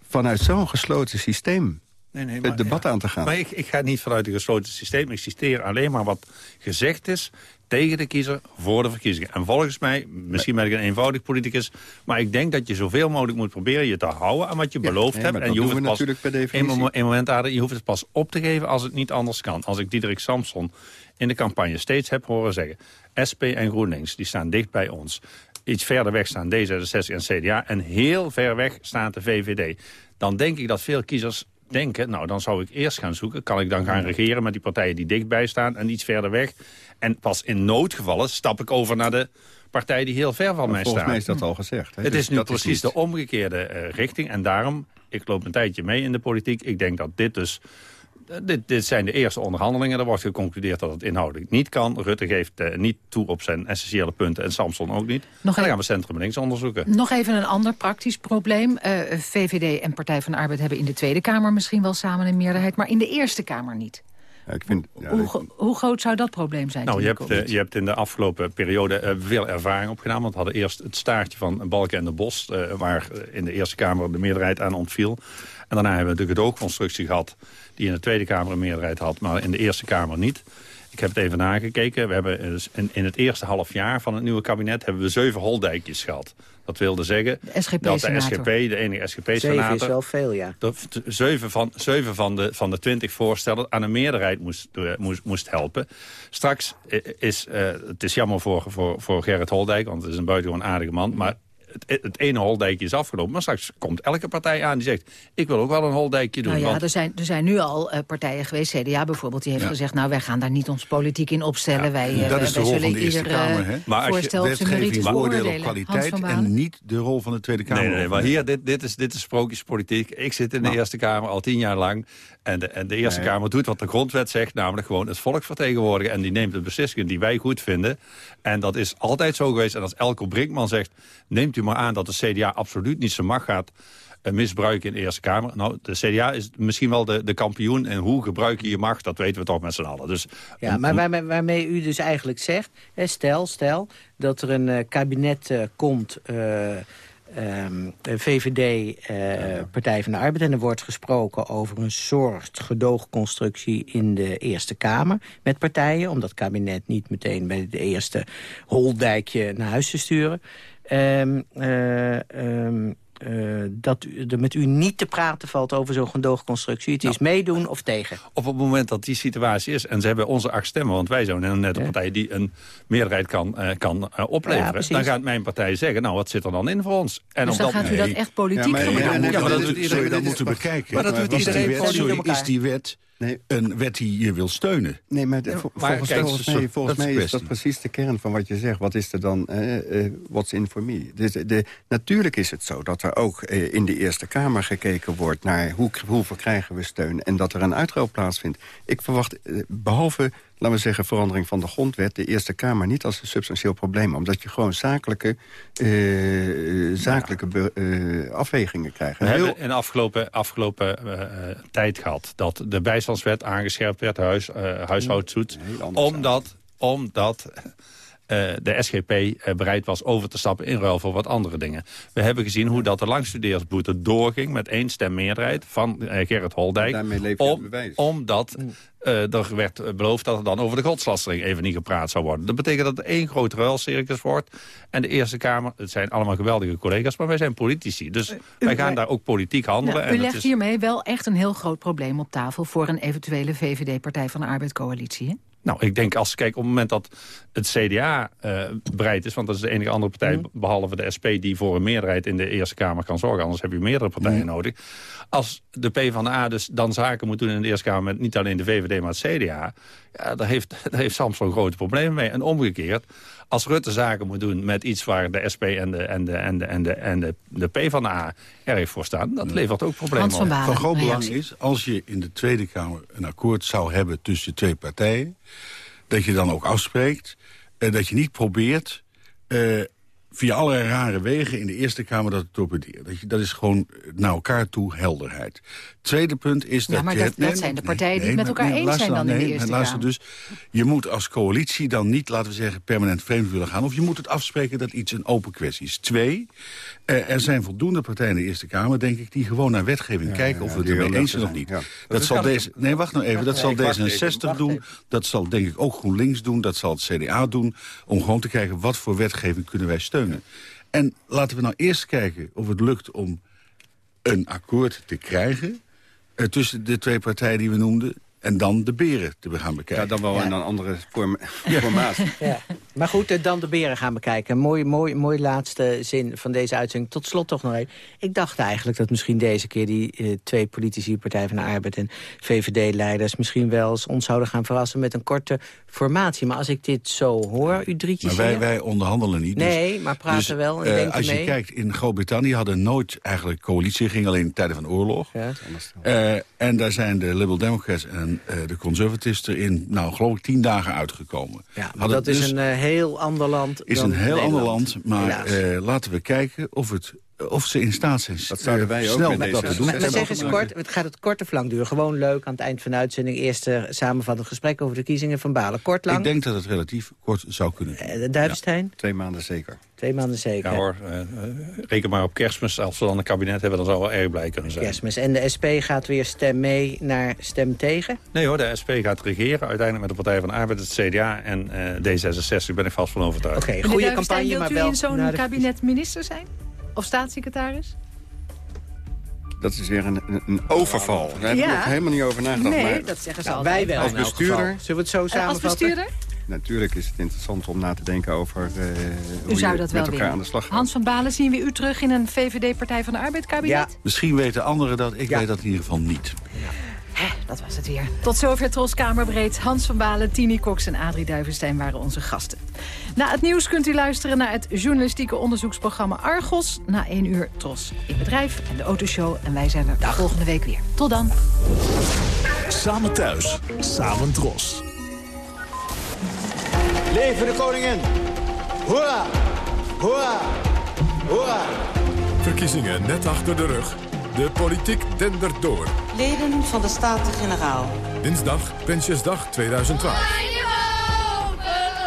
vanuit zo'n gesloten systeem Nee, nee, het debat aan te gaan? Maar ik, ik ga niet vanuit een gesloten systeem. Ik citeer alleen maar wat gezegd is tegen de kiezer voor de verkiezingen. En volgens mij, misschien ben ik een eenvoudig politicus... maar ik denk dat je zoveel mogelijk moet proberen je te houden aan wat je beloofd nee, hebt. En je hoeft het pas per definitie. Moment Ader, je hoeft het pas op te geven als het niet anders kan. Als ik Diederik Samson in de campagne steeds heb horen zeggen... SP en GroenLinks, die staan dicht bij ons. Iets verder weg staan D66 en CDA. En heel ver weg staat de VVD. Dan denk ik dat veel kiezers denken... nou, dan zou ik eerst gaan zoeken. Kan ik dan gaan regeren met die partijen die dichtbij staan... en iets verder weg. En pas in noodgevallen stap ik over naar de partij die heel ver van mij Volgens staat. mij is dat al gezegd. Hè? Het Dus is nu dat precies de omgekeerde eh, richting. En daarom, ik loop een tijdje mee in de politiek. Ik denk dat dit dus... eh, Dit, dit zijn de eerste onderhandelingen. Er wordt geconcludeerd dat het inhoudelijk niet kan. Rutte geeft eh, niet toe op zijn essentiële punten. En Samson ook niet. en dan een- gaan we centrum links onderzoeken. Nog even een ander praktisch probleem. Eh, VVD en Partij van de Arbeid hebben in de Tweede Kamer misschien wel samen een meerderheid... maar in de Eerste Kamer niet. Ja, ik vind, ja, Hoe, gro- hoe groot zou dat probleem zijn? Nou, je hebt, je hebt in de afgelopen periode veel ervaring opgedaan. Want we hadden eerst het staartje van Balken en de Bos... eh, waar in de Eerste Kamer de meerderheid aan ontviel. En daarna hebben we natuurlijk de doogconstructie gehad... die in de Tweede Kamer een meerderheid had, maar in de Eerste Kamer niet. Ik heb het even nagekeken. We hebben eh, in, het eerste half jaar van het nieuwe kabinet... hebben we zeven holdijkjes gehad. Dat wilde zeggen De SGP dat de. SGP, de enige Zeven is SGP-senator... wel veel, ja. dat zeven van, zeven van de, van de twintig voorstellen aan een meerderheid moest, eh, moest, moest helpen. Straks eh, is, eh, het is jammer voor, voor, voor Gerrit Holdijk, want het is een buitengewoon aardige man, maar het, het ene holdijkje is afgelopen. Maar straks komt elke partij aan die zegt, ik wil ook wel een holdijkje doen. Nou ja, want er zijn, er zijn nu al eh, partijen geweest, CDA bijvoorbeeld... die heeft Ja. gezegd, nou, wij gaan daar niet ons politiek in opstellen. wij, eh, dat is de wij rol zullen van de Eerste Kamer. eh, Hè? Maar als je Wetgeving beoordelen op kwaliteit en niet de rol van de Tweede Kamer. Nee, nee, nee, maar hier, dit, dit, is, dit is sprookjespolitiek. Ik zit in de Eerste Kamer al tien jaar lang. En de, en de Eerste Nee. Kamer doet wat de grondwet zegt, namelijk gewoon het volk vertegenwoordigen. En die neemt de beslissingen die wij goed vinden. En dat is altijd zo geweest. En als Elko Brinkman zegt, neemt u maar aan dat de CDA absoluut niet zijn macht gaat eh, misbruiken in de Eerste Kamer. Nou, de CDA is misschien wel de, de kampioen. En hoe gebruik je je macht, dat weten we toch met z'n allen. Dus, Ja, maar waarmee, waarmee u dus eigenlijk zegt... Hè, stel, stel dat er een eh, kabinet eh, komt... eh, ehm, VVD, eh, Partij van de Arbeid... en er wordt gesproken over een soort gedoogconstructie in de Eerste Kamer... met partijen, om dat kabinet niet meteen bij de eerste holdijkje naar huis te sturen... Ehm, eh, ehm, eh, dat er met u niet te praten valt over zo'n gedoogconstructie. Het is meedoen of tegen. Op het moment dat die situatie is, en ze hebben onze acht stemmen... want wij zijn een nette partij die een meerderheid kan, eh, kan opleveren... dan gaat mijn partij zeggen, nou, wat zit er dan in voor ons? En Dus dan gaat u dat echt politiek Ja, maar, gebruiken. ja, Ja, maar dat doet iedereen. is moeten bekijken. Maar dat doet iedereen is die wet Nee. een wet die je wil steunen? Nee, maar, de- Ja, vol- maar volgens, kijk, volgens mij, volgens dat is mij de is dat precies de kern van wat je zegt. Wat is er dan, eh, eh, what's in for me? Dus de, natuurlijk is het zo dat er ook eh, in de Eerste Kamer gekeken wordt... naar hoe, hoe verkrijgen we steun en dat er een uitruil plaatsvindt. Ik verwacht, eh, behalve, laten we zeggen, verandering van de grondwet... de Eerste Kamer niet als een substantieel probleem. Omdat je gewoon zakelijke, eh, zakelijke be- eh, afwegingen krijgt. We Heel- hebben in de afgelopen, afgelopen eh, tijd gehad... dat de bijstandswet aangescherpt werd, huis, omdat, omdat eh, de SGP eh, bereid was over te stappen in ruil voor wat andere dingen. We hebben gezien hoe dat de langstudeersboete doorging... met één stem meerderheid van eh, Gerrit Holdijk. Daarmee leef je het om, bewijs. omdat eh, er werd beloofd dat er dan over de godslastering even niet gepraat zou worden. Dat betekent dat het één groot ruilcircus wordt. En de Eerste Kamer, het zijn allemaal geweldige collega's... maar wij zijn politici. Dus wij gaan daar ook politiek handelen. Nou, en u het legt is- hiermee wel echt een heel groot probleem op tafel... voor een eventuele VVD-Partij van de Arbeid-coalitie. hè? Nou, ik denk als, kijk, op het moment dat het CDA eh, bereid is... want dat is de enige andere partij, behalve de SP... die voor een meerderheid in de Eerste Kamer kan zorgen. Anders heb je meerdere partijen nodig. Als de PvdA dus dan zaken moet doen in de Eerste Kamer... met niet alleen de VVD, maar het CDA... Ja, daar heeft, daar heeft Samson grote problemen mee. En omgekeerd, als Rutte zaken moet doen met iets... waar de SP en de, en de, en de, en de, en de, de PvdA erg voor staan... dat levert ook problemen op. Van groot belang is, als je in de Tweede Kamer een akkoord zou hebben tussen twee partijen... dat je dan ook afspreekt, eh, dat je niet probeert... eh, via allerlei rare wegen in de Eerste Kamer dat te torpederen. Dat, je, dat is gewoon naar elkaar toe helderheid. Tweede punt is Ja, dat... maar je, dat- dat zijn de partijen die het met elkaar eens zijn dan in de Eerste luister Kamer. dus, je moet als coalitie dan niet, laten we zeggen, permanent vreemd willen gaan. Of je moet het afspreken dat iets een open kwestie is. Twee, er zijn voldoende partijen in de Eerste Kamer, denk ik, die gewoon naar wetgeving kijken of we het ermee eens zijn of niet. Dat zal deze, nee, wacht nou even. Dat zal ik wacht even, D66 wacht doen. Dat zal denk ik ook GroenLinks doen. Dat zal het CDA doen. Om gewoon te kijken wat voor wetgeving kunnen wij steunen. En laten we nou eerst kijken of het lukt om een akkoord te krijgen... eh, tussen de twee partijen die we noemden... en dan de beren te gaan bekijken. Ja, dan wel in een andere vorm, formaat. Ja. Maar goed, eh, dan de beren gaan bekijken. Mooi, mooi, mooi laatste zin van deze uitzending. Tot slot toch nog even. Ik dacht eigenlijk dat misschien deze keer die eh, twee politici... Partij van de Arbeid en VVD-leiders... misschien wel eens ons zouden gaan verrassen met een korte formatie. Maar als ik dit zo hoor, u drietjes Maar wij, wij onderhandelen niet. Nee, maar praten dus, wel en denken Als je mee. kijkt, in Groot-Brittannië hadden nooit eigenlijk coalitie. ging alleen in tijden van oorlog. Ja. En daar zijn de Liberal Democrats en de Conservatives er in, nou geloof ik, tien dagen uitgekomen. Ja, maar Hadden dat is dus- een heel ander land is een heel ander land, maar eh, laten we kijken of, het, of ze in staat zijn Dat zouden eh, wij ook snel met dat te doen. Maar, maar zeg eens kort, het gaat het kort of lang duren? Gewoon leuk aan het eind van de uitzending. Eerste samenvattend gesprek over de verkiezingen van Balen. Kort, lang? Ik denk dat het relatief kort zou kunnen. Eh, Duivenstein? Twee maanden zeker. Twee maanden zeker. Ja hoor, eh, reken maar op kerstmis. Als we dan een kabinet hebben, dan zou wel erg blij kunnen zijn. Kerstmis. En de SP gaat weer stem mee naar stem tegen? Nee hoor, de SP gaat regeren. Uiteindelijk met de Partij van de Arbeid, het CDA en eh, D66. ben ik vast van overtuigd. Oké, goede campagne, maar wilt u wel in zo'n kabinet minister zijn? Of staatssecretaris? Dat is weer een, een, een overval. Daar heb ik Ja. nog helemaal niet over nagedacht. Nee, maar dat zeggen ze Nou, altijd. wij wel als bestuurder- geval. Zullen we het zo Eh, Als samenvatten? bestuurder? Natuurlijk is het interessant om na te denken over eh, hoe zou je dat wel met elkaar willen. aan de slag gaat. Hans van Balen, zien we u terug in een VVD-Partij van de Arbeid kabinet? Misschien weten anderen dat, ik weet dat in ieder geval niet. Hè, dat was het weer. Tot zover Tros Kamerbreed. Hans van Balen, Tini Cox en Adrie Duivenstein waren onze gasten. Na het nieuws kunt u luisteren naar het journalistieke onderzoeksprogramma Argos. Na één uur Tros in bedrijf en de autoshow. En wij zijn er volgende week weer. Tot dan. Samen thuis, samen dros. Leven de koningin! Hoera! Hoera! Hoera! Verkiezingen net achter de rug. De politiek dendert door. Leden van de Staten-Generaal. Dinsdag, Prinsjesdag 2012.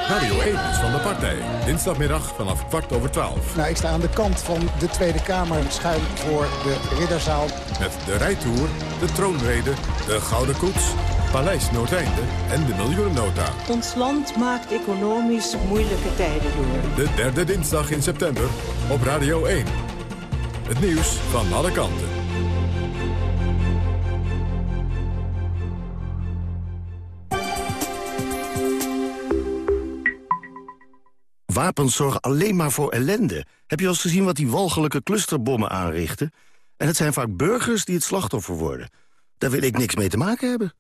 Radio 1 is van de partij. Dinsdagmiddag vanaf kwart over twaalf. Nou, ik sta aan de kant van de Tweede Kamer, schuin voor de Ridderzaal. Met de rijtour, de troonrede, de Gouden Koets, Paleis Noordeinde en de miljoenennota. Ons land maakt economisch moeilijke tijden door. De derde dinsdag in september op Radio 1. Het nieuws van alle kanten. Wapens zorgen alleen maar voor ellende. Heb je al eens gezien wat die walgelijke clusterbommen aanrichten? En het zijn vaak burgers die het slachtoffer worden. Daar wil ik niks mee te maken hebben.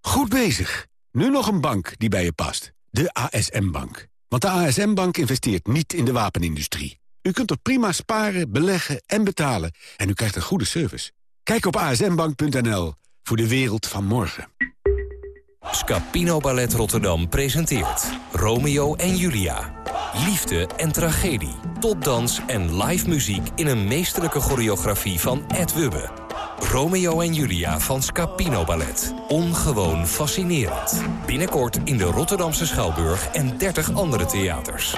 Goed bezig. Nu nog een bank die bij je past. De ASM-bank. Want de ASM-bank investeert niet in de wapenindustrie. U kunt er prima sparen, beleggen en betalen. En u krijgt een goede service. Kijk op asmbank.nl voor de wereld van morgen. Scapino Ballet Rotterdam presenteert Romeo en Julia. Liefde en tragedie, topdans en live muziek in een meesterlijke choreografie van Ed Wubbe. Romeo en Julia van Scapino Ballet. Ongewoon fascinerend. Binnenkort in de Rotterdamse Schouwburg en 30 andere theaters.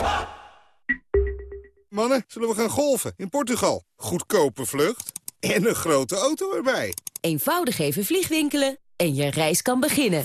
Mannen, zullen we gaan golfen in Portugal? Goedkope vlucht en een grote auto erbij. Eenvoudig even vliegwinkelen en je reis kan beginnen.